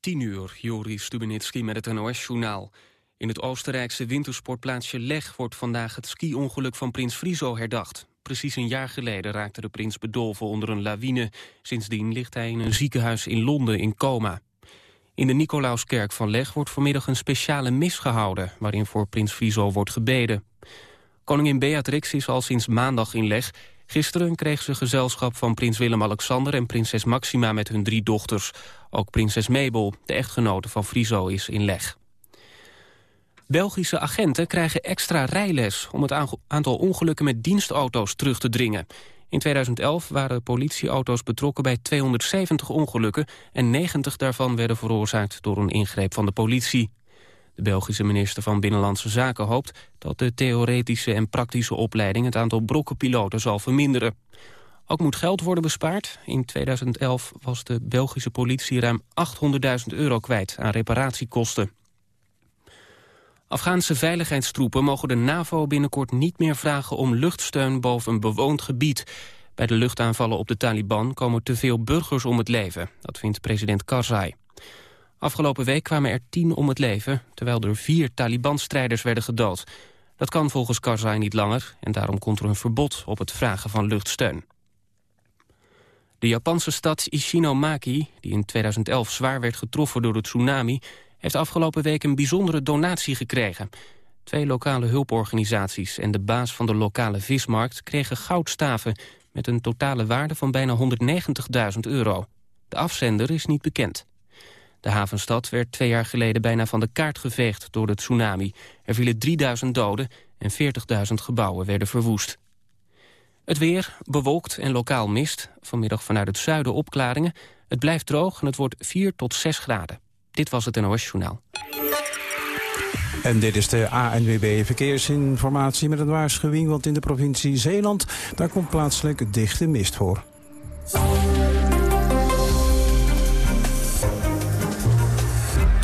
10 uur, Joris Stubenitski met het NOS-journaal. In het Oostenrijkse wintersportplaatsje Leg wordt vandaag het ski-ongeluk van prins Friso herdacht. Precies een jaar geleden raakte de prins bedolven onder een lawine. Sindsdien ligt hij in een ziekenhuis in Londen in coma. In de Nicolauskerk van Leg wordt vanmiddag een speciale mis gehouden... waarin voor prins Friso wordt gebeden. Koningin Beatrix is al sinds maandag in Leg Gisteren kreeg ze gezelschap van prins Willem-Alexander en prinses Maxima met hun drie dochters. Ook prinses Mabel, de echtgenote van Friso, is in leg. Belgische agenten krijgen extra rijles om het aantal ongelukken met dienstauto's terug te dringen. In 2011 waren politieauto's betrokken bij 270 ongelukken en 90 daarvan werden veroorzaakt door een ingreep van de politie. De Belgische minister van Binnenlandse Zaken hoopt dat de theoretische en praktische opleiding het aantal brokkenpiloten zal verminderen. Ook moet geld worden bespaard. In 2011 was de Belgische politie ruim 800.000 euro kwijt aan reparatiekosten. Afghaanse veiligheidstroepen mogen de NAVO binnenkort niet meer vragen om luchtsteun boven een bewoond gebied. Bij de luchtaanvallen op de Taliban komen te veel burgers om het leven. Dat vindt president Karzai. Afgelopen week kwamen er tien om het leven... terwijl er vier Taliban-strijders werden gedood. Dat kan volgens Karzai niet langer... en daarom komt er een verbod op het vragen van luchtsteun. De Japanse stad Ishinomaki, die in 2011 zwaar werd getroffen door de tsunami... heeft afgelopen week een bijzondere donatie gekregen. Twee lokale hulporganisaties en de baas van de lokale vismarkt... kregen goudstaven met een totale waarde van bijna 190.000 euro. De afzender is niet bekend. De havenstad werd twee jaar geleden bijna van de kaart geveegd door de tsunami. Er vielen 3000 doden en 40.000 gebouwen werden verwoest. Het weer, bewolkt en lokaal mist. Vanmiddag vanuit het zuiden opklaringen. Het blijft droog en het wordt 4 tot 6 graden. Dit was het NOS Journaal. En dit is de ANWB Verkeersinformatie met een waarschuwing... want in de provincie Zeeland daar komt plaatselijk dichte mist voor.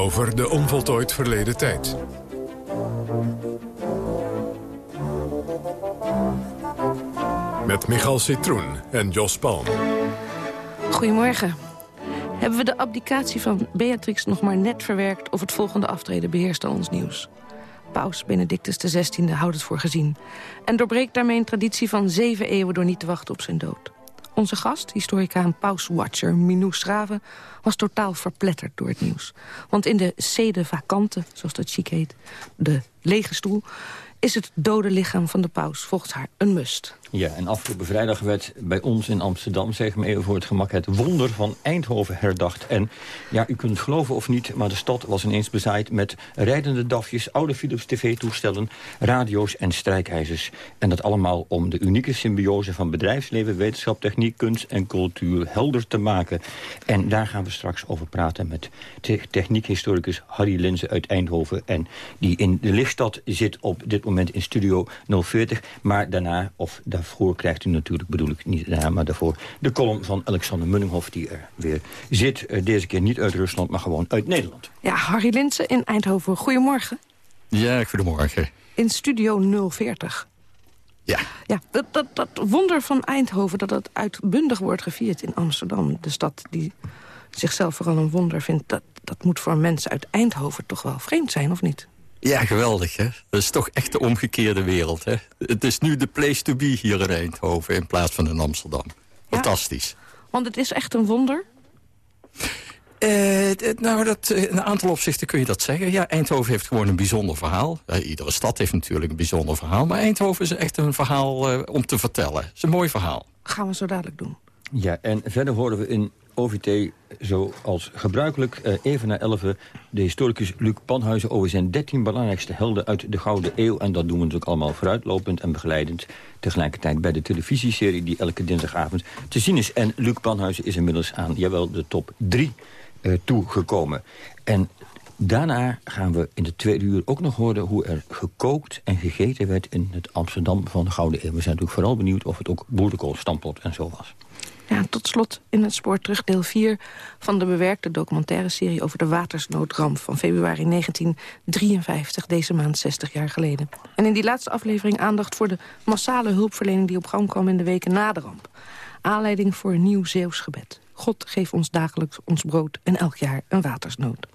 Over de onvoltooid verleden tijd. Met Michal Citroen en Jos Palm. Goedemorgen. Hebben we de abdicatie van Beatrix nog maar net verwerkt... of het volgende aftreden beheerst al ons nieuws? Paus Benedictus XVI houdt het voor gezien... en doorbreekt daarmee een traditie van zeven eeuwen... door niet te wachten op zijn dood. Onze gast, historica en pauswatcher Minou Schraven... was totaal verpletterd door het nieuws. Want in de sede vacante, zoals dat chic heet, de lege stoel... is het dode lichaam van de paus volgens haar een must. Ja, en afgelopen vrijdag werd bij ons in Amsterdam, zeg maar even voor het gemak, het wonder van Eindhoven herdacht. En ja, u kunt geloven of niet, maar de stad was ineens bezaaid met rijdende dafjes, oude Philips tv-toestellen, radio's en strijkijzers. En dat allemaal om de unieke symbiose van bedrijfsleven, wetenschap, techniek, kunst en cultuur helder te maken. En daar gaan we straks over praten met techniekhistoricus Harry Linzen uit Eindhoven. En die in de lichtstad zit op dit moment in studio 040, maar daarna, of daarvoor krijgt u natuurlijk, bedoel ik niet daarna, maar daarvoor... de column van Alexander Munninghoff die er weer zit. Eh, deze keer niet uit Rusland, maar gewoon uit Nederland. Ja, Harry Linsen in Eindhoven. Goedemorgen. Ja, goedemorgen. In studio 040. Ja. Ja, dat, dat, dat wonder van Eindhoven dat het uitbundig wordt gevierd in Amsterdam. De stad die zichzelf vooral een wonder vindt. Dat, dat moet voor mensen uit Eindhoven toch wel vreemd zijn, of niet? Ja, geweldig. Hè? Dat is toch echt de omgekeerde wereld. Hè? Het is nu de place to be hier in Eindhoven in plaats van in Amsterdam. Fantastisch. want het is echt een wonder? Uh, nou, dat, in een aantal opzichten kun je dat zeggen. Ja, Eindhoven heeft gewoon een bijzonder verhaal. iedere stad heeft natuurlijk een bijzonder verhaal. Maar Eindhoven is echt een verhaal uh, om te vertellen. Het is een mooi verhaal. Gaan we zo dadelijk doen. Ja, en verder horen we in OVT zoals gebruikelijk eh, even na 11 de historicus Luc Panhuizen over zijn 13 belangrijkste helden uit de Gouden Eeuw. En dat doen we natuurlijk allemaal vooruitlopend en begeleidend. Tegelijkertijd bij de televisieserie die elke dinsdagavond te zien is. En Luc Panhuizen is inmiddels aan, jawel, de top 3 uh, toegekomen. En Daarna gaan we in de tweede uur ook nog horen hoe er gekookt en gegeten werd in het Amsterdam van de Gouden Eeuw. We zijn natuurlijk vooral benieuwd of het ook boerenkool, stampot en zo was. Ja, tot slot in het spoor terug deel 4 van de bewerkte documentaire serie over de watersnoodramp van februari 1953, deze maand 60 jaar geleden. En in die laatste aflevering aandacht voor de massale hulpverlening die op gang kwam in de weken na de ramp. Aanleiding voor een nieuw Zeeuws gebed. God geeft ons dagelijks ons brood en elk jaar een watersnood.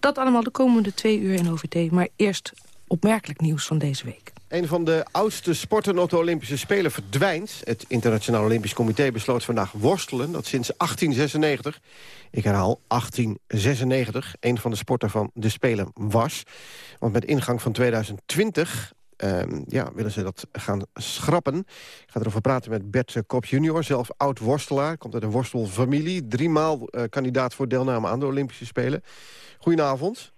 Dat allemaal de komende twee uur in OVT, maar eerst opmerkelijk nieuws van deze week. Een van de oudste sporten op de Olympische Spelen verdwijnt. Het Internationaal Olympisch Comité besloot vandaag worstelen... dat sinds 1896, ik herhaal 1896... een van de sporten van de Spelen was. Want met ingang van 2020 Ehm, ja, willen ze dat gaan schrappen. Ik ga erover praten met Bert Kop junior, zelf oud-worstelaar. Komt uit een worstelfamilie. Driemaal uh, kandidaat voor deelname aan de Olympische Spelen. Goedenavond.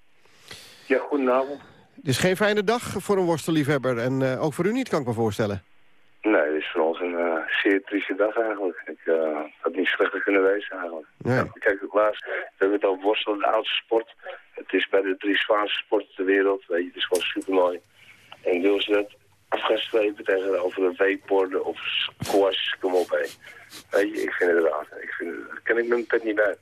Ja, goedenavond. Het is geen fijne dag voor een worstelliefhebber. En uh, ook voor u niet, kan ik me voorstellen. Nee, het is voor ons een uh, zeer trieste dag eigenlijk. Ik had niet slechter kunnen wezen eigenlijk. Nee. kijk, laatst, we hebben het over worstelen, de oudste sport. Het is bij de drie zwaarste sporten ter wereld. Weet je, het is gewoon super mooi. En wil ze dat afgestrepen tegenover een wakeboarden of squash, kom op hé. Weet je, ik vind het raar. Ik vind het, daar ken ik mijn pet niet bij.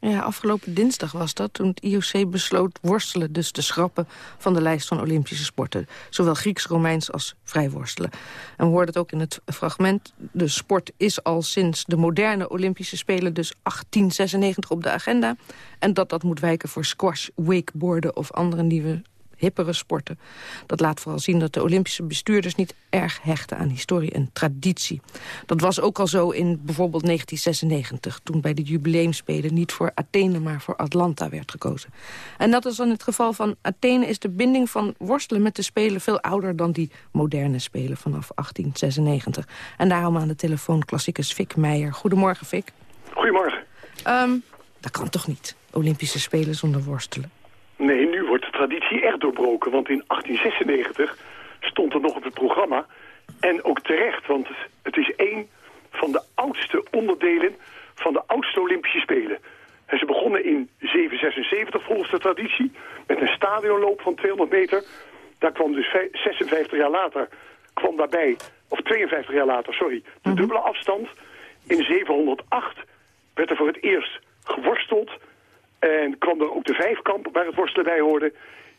Ja, afgelopen dinsdag was dat toen het IOC besloot worstelen... dus te schrappen van de lijst van Olympische sporten. Zowel Grieks-Romeins als vrijworstelen. En we hoorden het ook in het fragment. De sport is al sinds de moderne Olympische Spelen... dus 1896 op de agenda. En dat dat moet wijken voor squash, wakeboarden... of andere nieuwe hippere sporten. Dat laat vooral zien dat de Olympische bestuurders niet erg hechten aan historie en traditie. Dat was ook al zo in bijvoorbeeld 1996, toen bij de jubileumspelen niet voor Athene, maar voor Atlanta werd gekozen. En dat is dan het geval van Athene is de binding van worstelen met de Spelen veel ouder dan die moderne Spelen vanaf 1896. En daarom aan de telefoon klassicus Fik Meijer. Goedemorgen, Fik. Goedemorgen. Um, dat kan toch niet, Olympische Spelen zonder worstelen? Nee, nu wordt de traditie echt doorbroken. Want in 1896 stond er nog op het programma. En ook terecht, want het is één van de oudste onderdelen van de oudste Olympische Spelen. En ze begonnen in 776 volgens de traditie met een stadionloop van 200 meter. Daar kwam dus 56 jaar later, kwam daarbij, of 52 jaar later, sorry, de mhm. dubbele afstand. In 708 werd er voor het eerst geworsteld en kwam er ook de vijfkamp waar het worstelen bij hoorde.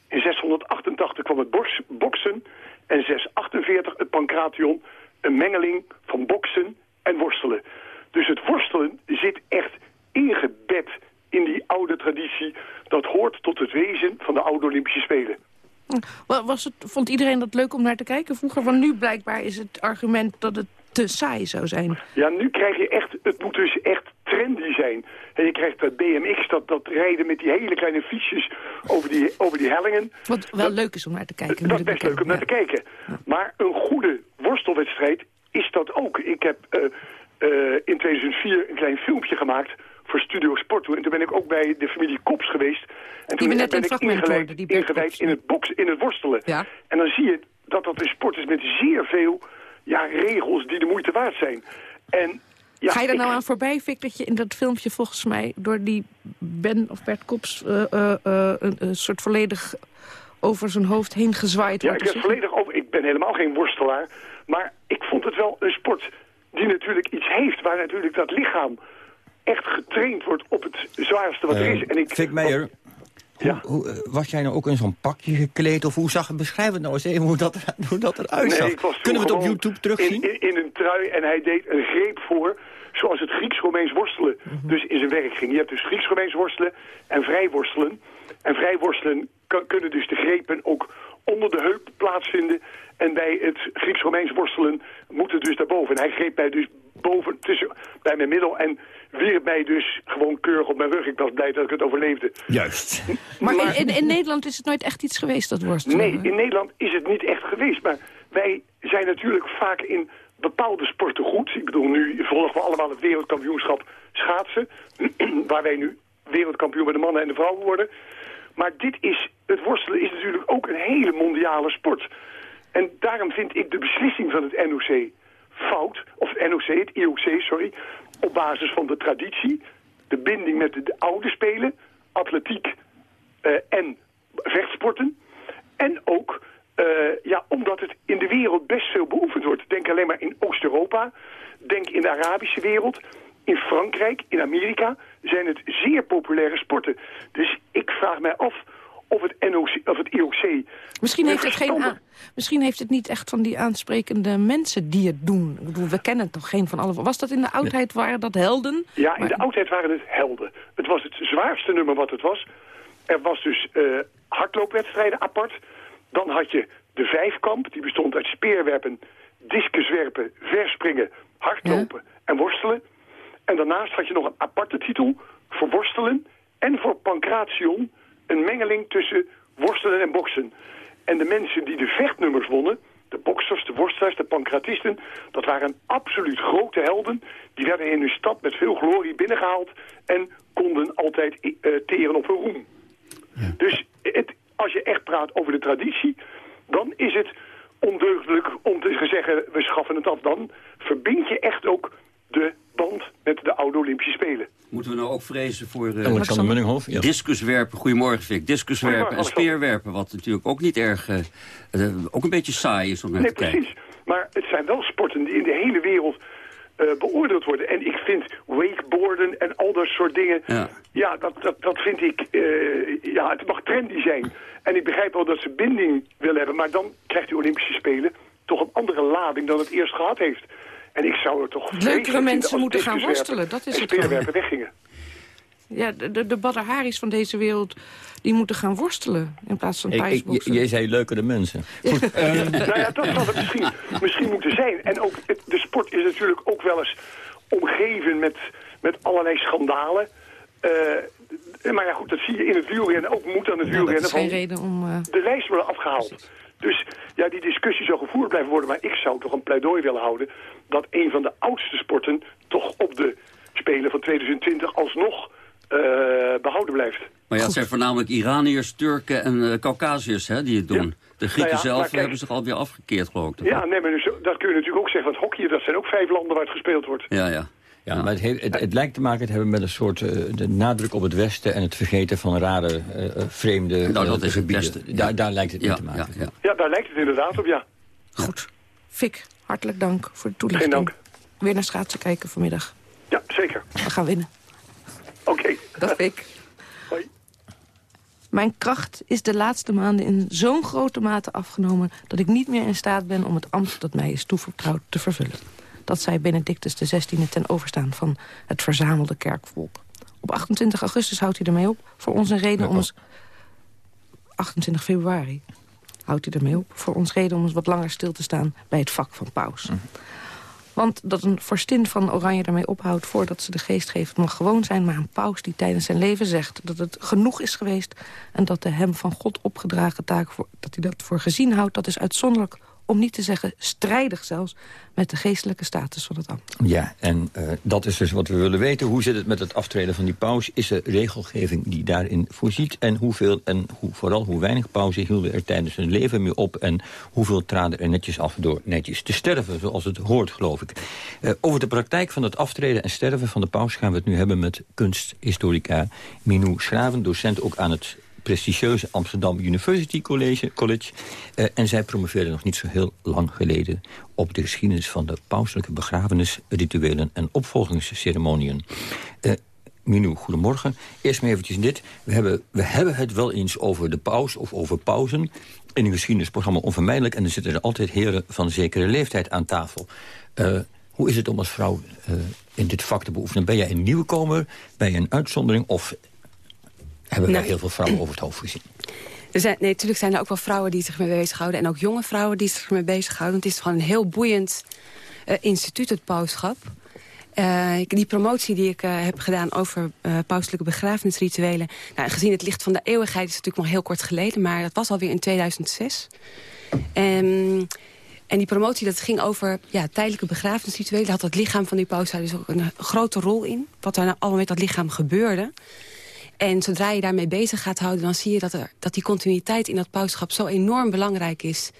In 688 kwam het boksen en 648 het pancration. Een mengeling van boksen en worstelen. Dus het worstelen zit echt ingebed in die oude traditie. Dat hoort tot het wezen van de oude Olympische Spelen. Was het, vond iedereen dat leuk om naar te kijken vroeger? Want nu blijkbaar is het argument dat het te saai zou zijn. Ja, nu krijg je echt, het moet dus echt trendy zijn. En je krijgt dat BMX, dat, dat rijden met die hele kleine fietsjes over die, over die hellingen. Wat wel leuk is om naar te kijken. Dat is best leuk om naar te kijken. Maar een goede worstelwedstrijd is dat ook. Ik heb uh, uh, in 2004 een klein filmpje gemaakt voor Studio Sporto. En toen ben ik ook bij de familie Kops geweest. En toen ben ik ingewijd, ingewijd in, het box, in het worstelen. Ja. En dan zie je dat dat een sport is met zeer veel ja, regels die de moeite waard zijn. En ja, Ga je er nou aan voorbij, Vic, dat je in dat filmpje volgens mij... door die Ben of Bert Kops uh, uh, uh, een, soort volledig over zijn hoofd heen gezwaaid wordt? Ja, ik ben, volledig over, ik ben helemaal geen worstelaar. Maar ik vond het wel een sport die natuurlijk iets heeft... waar natuurlijk dat lichaam echt getraind wordt op het zwaarste wat er is. En ik, Vic Meijer, ja. Hoe, eh, was jij nou ook in zo'n pakje gekleed? Of hoe zag het? Beschrijf het nou eens even hoe dat, hoe dat eruit zag. Kunnen we het op YouTube terugzien? In, in, een trui en hij deed een greep voor zoals het Grieks-Romeins worstelen mhm. dus in zijn werk ging. Je hebt dus Grieks-Romeins worstelen en vrijworstelen. En vrijworstelen kunnen dus de grepen ook onder de heup plaatsvinden. En bij het Grieks-Romeins worstelen moet het dus daarboven. En hij greep mij dus boven, tussen, bij mijn middel en wierp mij dus gewoon keurig op mijn rug. Ik was blij dat ik het overleefde. Juist. Maar, in, in, Nederland is het nooit echt iets geweest, dat worstelen? Nee, in Nederland is het niet echt geweest. Maar wij zijn natuurlijk vaak in bepaalde sporten goed. Ik bedoel, nu volgen we allemaal het wereldkampioenschap schaatsen, waar wij nu wereldkampioen bij de mannen en de vrouwen worden. Maar dit is, het worstelen is natuurlijk ook een hele mondiale sport. En daarom vind ik de beslissing van het NOC fout, of het NOC, het IOC, sorry, op basis van de traditie, de binding met de, oude spelen, atletiek uh, en vechtsporten. En ook ja, omdat het in de wereld best veel beoefend wordt. Denk alleen maar in Oost-Europa, denk in de Arabische wereld. In Frankrijk, in Amerika zijn het zeer populaire sporten. Dus ik vraag mij af of het, NOC, of het IOC... Misschien heeft, het geen misschien heeft het niet echt van die aansprekende mensen die het doen. Ik bedoel, we kennen toch geen van alle... Was dat in de oudheid, waren dat helden? Ja, in de oudheid waren het helden. Het was het zwaarste nummer wat het was. Er was dus uh, hardloopwedstrijden apart. Dan had je de vijfkamp, die bestond uit speerwerpen, discuswerpen, verspringen, hardlopen en worstelen. En daarnaast had je nog een aparte titel voor worstelen en voor pancration, een mengeling tussen worstelen en boksen. En de mensen die de vechtnummers wonnen, de boksers, de worstelaars, de pancratisten, dat waren absoluut grote helden. Die werden in hun stad met veel glorie binnengehaald en konden altijd uh, teren op hun roem. Ja. Dus het, als je echt praat over de traditie, dan is het ondeugdelijk om te zeggen, we schaffen het af. Dan verbind je echt ook de band met de oude Olympische Spelen. Moeten we nou ook vrezen voor uh, Alexander Munninghoff? Ja. Discuswerpen, goedemorgen Fik, discuswerpen en speerwerpen, wat natuurlijk ook niet erg, uh, uh, ook een beetje saai is om naar nee, te kijken. precies. Maar het zijn wel sporten die in de hele wereld beoordeeld worden. En ik vind wakeboarden en al dat soort dingen, ja, ja dat, dat, dat vind ik, ja, het mag trendy zijn. En ik begrijp wel dat ze binding willen hebben, maar dan krijgt de Olympische Spelen toch een andere lading dan het eerst gehad heeft. En ik zou er toch... Leukere mensen moeten gaan worstelen, dat is het speerwerpen weggingen. Ja, de, de Badr Haris van deze wereld, die moeten gaan worstelen in plaats van thuisboksen. Jij zei leukere mensen. Goed, uh, nou ja, dat zal het misschien, misschien moeten zijn. En ook, de sport is natuurlijk ook wel eens omgeven met, met allerlei schandalen. Uh, maar ja, goed, dat zie je in het wielrennen. Ook moet aan het wielrennen. Dat is geen reden om... Uh... De lijst worden afgehaald. Dus ja, die discussie zou gevoerd blijven worden. Maar ik zou toch een pleidooi willen houden... dat een van de oudste sporten toch op de Spelen van 2020 alsnog behouden blijft. Maar ja, het zijn voornamelijk Iraniërs, Turken en uh, Caucasiërs hè, die het doen. De Grieken nou zelf hebben zich alweer afgekeerd, geloof ik. Ja, nee, maar dus, dat kun je natuurlijk ook zeggen. Want hockey, dat zijn ook vijf landen waar het gespeeld wordt. Ja, ja. Ja, maar het, heeft, het, het, lijkt te maken te hebben met een soort uh, de nadruk op het Westen... en het vergeten van rare, uh, vreemde nou, dat is het beste. Ja. Daar, daar lijkt het ja, mee te maken. Ja, ja. daar lijkt het inderdaad op, ja. Goed. Fik, hartelijk dank voor de toelichting. Geen dank. Weer naar schaatsen kijken vanmiddag. Ja, zeker. We gaan winnen. Oké. Okay. Dag Fik. Hoi. Mijn kracht is de laatste maanden in zo'n grote mate afgenomen... dat ik niet meer in staat ben om het ambt dat mij is toevertrouwd te vervullen. Dat zei Benedictus XVI ten overstaan van het verzamelde kerkvolk. Op 28 augustus houdt hij ermee op. Voor ons een reden om ons... 28 februari houdt hij ermee op. Voor ons reden om ons wat langer stil te staan bij het vak van paus. Mhm. Want dat een vorstin van Oranje ermee ophoudt voordat ze de geest geeft... mag gewoon zijn, maar een paus die tijdens zijn leven zegt... dat het genoeg is geweest en dat de hem van God opgedragen taak... Voor, dat hij dat voor gezien houdt, dat is uitzonderlijk om niet te zeggen strijdig zelfs... met de geestelijke status van het ambt. Ja, en uh, dat is dus wat we willen weten. Hoe zit het met het aftreden van die paus? Is er regelgeving die daarin voorziet? En hoeveel, en hoe, vooral hoe weinig pauze hielden er tijdens hun leven mee op? En hoeveel traden er netjes af door netjes te sterven, zoals het hoort, geloof ik. Uh, over de praktijk van het aftreden en sterven van de paus... gaan we het nu hebben met kunsthistorica Minou Schraven... docent ook aan het prestigieuze Amsterdam University College. College uh, en zij promoveerde nog niet zo heel lang geleden... op de geschiedenis van de pauselijke begrafenisrituelen en opvolgingsceremoniën. Minou, goedemorgen. Eerst maar eventjes dit. We hebben, we hebben het wel eens over de paus of over pauzen. In een geschiedenisprogramma onvermijdelijk. En er zitten er altijd heren van zekere leeftijd aan tafel. Uh, hoe is het om als vrouw uh, in dit vak te beoefenen? Ben jij een nieuwkomer? Ben je een uitzondering? Of hebben nou, we heel veel vrouwen over het hoofd gezien. Er zijn, nee, natuurlijk zijn er ook wel vrouwen die zich mee bezighouden. En ook jonge vrouwen die zich mee bezighouden. het is gewoon een heel boeiend uh, instituut, het pauschap. Uh, die promotie die ik uh, heb gedaan over uh, pauselijke begrafenisrituelen... Nou, gezien het licht van de eeuwigheid is het natuurlijk nog heel kort geleden... maar dat was alweer in 2006. En En die promotie dat ging over ja, tijdelijke begrafenisrituelen. Daar had het lichaam van die paus dus ook een, grote rol in. Wat er nou allemaal met dat lichaam gebeurde. En zodra je daarmee bezig gaat houden... dan zie je dat, er, dat die continuïteit in dat pauschap zo enorm belangrijk is.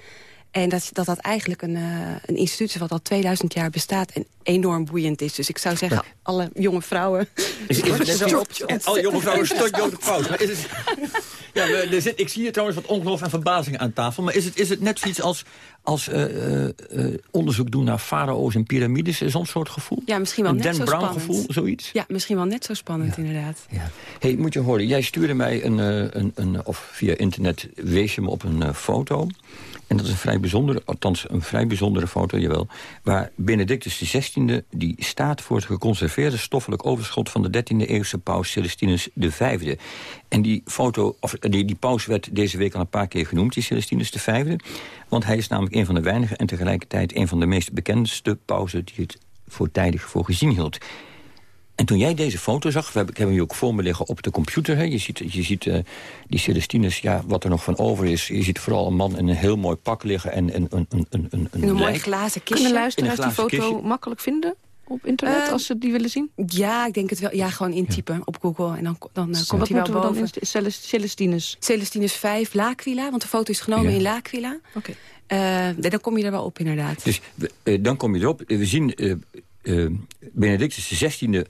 En dat dat, dat eigenlijk een, uh, een instituut is wat al 2000 jaar bestaat en enorm boeiend is. Dus ik zou zeggen, alle jonge vrouwen... Is, is het alle jonge vrouwen stort is het, ja, er zit, ik zie hier trouwens wat ongeloof en verbazing aan tafel. Maar is het, is het net zoiets als, als uh, uh, onderzoek doen naar farao's en piramides? Zo'n soort gevoel? Ja, misschien wel een net Dan zo Brown spannend. gevoel, zoiets? Ja, misschien wel net zo spannend inderdaad. Ja. hey, moet je horen, jij stuurde mij een, een, een, of via internet wees je me op een foto... En dat is een vrij bijzondere, althans een vrij bijzondere foto, jawel... waar Benedictus XVI die staat voor het geconserveerde stoffelijk overschot... van de 13e eeuwse paus Celestinus V. En die foto, of die, die paus werd deze week al een paar keer genoemd, die Celestinus V. Want hij is namelijk een van de weinigen en tegelijkertijd... een van de meest bekendste pausen die het voortijdig voor gezien hield. En toen jij deze foto zag, we hebben, ik heb hem hier ook voor me liggen op de computer. Hè. Je ziet, je ziet uh, die Celestinus, ja, wat er nog van over is. Je ziet vooral een man in een heel mooi pak liggen en, en, een, een, een, een, een, een mooi glazen kistje. Kunnen luisteraars die foto kistje. makkelijk vinden? op internet, uh, als ze die willen zien? Ja, ik denk het wel. Ja, gewoon intypen ja. op Google. En dan, dan uh, komt hij wel boven. Dan Celest, Celestinus? Celestinus 5, L'Aquila. Want de foto is genomen ja. in L'Aquila. Oké. Okay. Uh, dan kom je er wel op, inderdaad. Dus dan kom je erop. We zien Benedictus XVI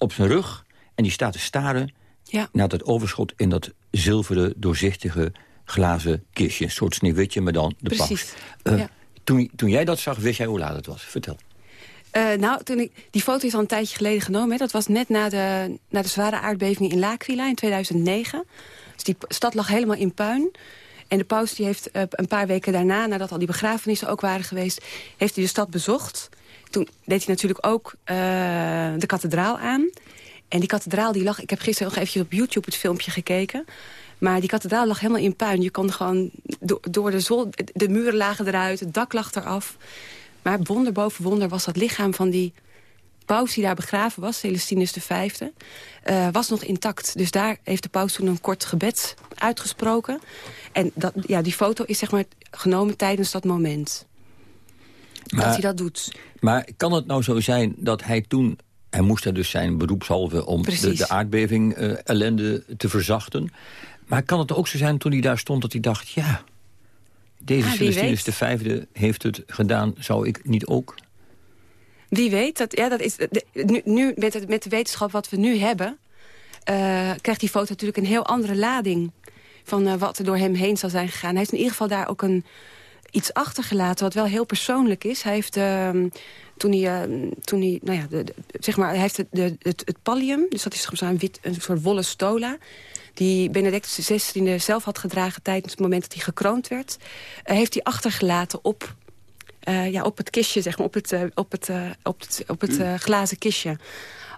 op zijn rug. En die staat te staren ja. naar dat overschot in dat zilveren, doorzichtige glazen kistje. Een soort sneeuwwitje, maar dan de Precies. Uh, ja. toen, toen jij dat zag, wist jij hoe laat het was. Vertel. Uh, nou, toen ik, die foto is al een tijdje geleden genomen. Hè. Dat was net na de, na de zware aardbeving in L'Aquila in 2009. Dus die stad lag helemaal in puin. En de paus die heeft uh, een paar weken daarna, nadat al die begrafenissen ook waren geweest... heeft hij de stad bezocht. Toen deed hij natuurlijk ook uh, de kathedraal aan. En die kathedraal die lag... Ik heb gisteren nog eventjes op YouTube het filmpje gekeken. Maar die kathedraal lag helemaal in puin. Je kon gewoon do door de zon... De muren lagen eruit, het dak lag eraf. Maar wonder boven wonder was dat lichaam van die paus die daar begraven was... Celestinus V, uh, was nog intact. Dus daar heeft de paus toen een kort gebed uitgesproken. En dat, ja, die foto is zeg maar genomen tijdens dat moment. Maar, dat hij dat doet. Maar kan het nou zo zijn dat hij toen... Hij moest er dus zijn beroepshalve om de, de aardbeving uh, ellende te verzachten. Maar kan het ook zo zijn toen hij daar stond dat hij dacht... ja, deze ah, Celestinus de Vijfde heeft het gedaan, zou ik niet ook? Wie weet, dat, ja, dat is, de, nu, nu met, het, met de wetenschap wat we nu hebben... Uh, krijgt die foto natuurlijk een heel andere lading... van uh, wat er door hem heen zal zijn gegaan. Hij heeft in ieder geval daar ook een, iets achtergelaten wat wel heel persoonlijk is. Hij heeft, uh, toen hij, uh, toen hij nou ja, de, de, zeg maar, hij heeft het, de, het, het pallium, dus dat is zo'n wit, een soort wollen stola die Benedictus XVI zelf had gedragen tijdens het moment dat hij gekroond werd, uh, heeft hij achtergelaten op, uh, ja, op het kistje, zeg maar, op het, uh, op het, op het, op het glazen kistje.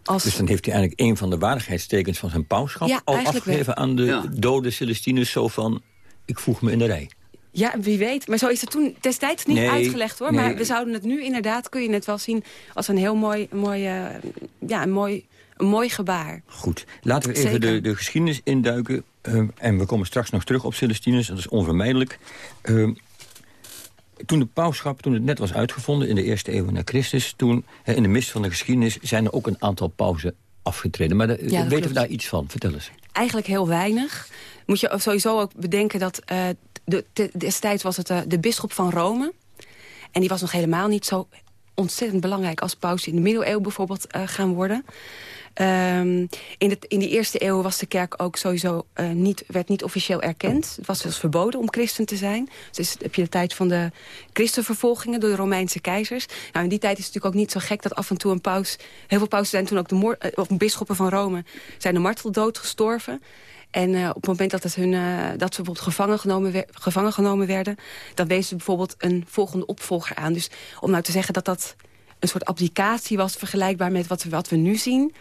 Als... Dus dan heeft hij eigenlijk een van de waardigheidstekens van zijn pauschap ja, al afgegeven wel. aan de ja. dode Celestinus, zo van, ik voeg me in de rij. Ja, wie weet. Maar zo is het toen destijds niet nee, uitgelegd, hoor. Nee. Maar we zouden het nu inderdaad, kun je het wel zien... als een heel mooi, mooi, uh, ja, een mooi, een mooi gebaar. Goed. Laten we even de, de, geschiedenis induiken. Uh, en we komen straks nog terug op Celestinus. Dat is onvermijdelijk. Uh, toen de pauschap, toen het net was uitgevonden... in de eerste eeuw na Christus... toen in de mist van de geschiedenis... zijn er ook een aantal pauzen afgetreden. Maar ja, weten klopt. we daar iets van? Vertel eens. Eigenlijk heel weinig. Moet je sowieso ook bedenken dat... De, de, destijds was het uh, de bisschop van Rome. En die was nog helemaal niet zo ontzettend belangrijk... als paus in de middeleeuwen bijvoorbeeld uh, gaan worden. Um, in, het, in die eerste eeuw was de kerk ook sowieso uh, niet, werd niet officieel erkend. Het was zelfs verboden om christen te zijn. Dus heb je de tijd van de christenvervolgingen door de Romeinse keizers. Nou, in die tijd is het natuurlijk ook niet zo gek dat af en toe een paus... Heel veel pausen zijn toen ook de of bisschoppen van Rome... zijn de marteldood gestorven. En uh, op het moment dat, het hun, uh, dat ze bijvoorbeeld gevangen genomen, gevangen genomen werden... dan wezen ze bijvoorbeeld een volgende opvolger aan. Dus om nou te zeggen dat dat een soort abdicatie was... vergelijkbaar met wat we, wat we nu zien...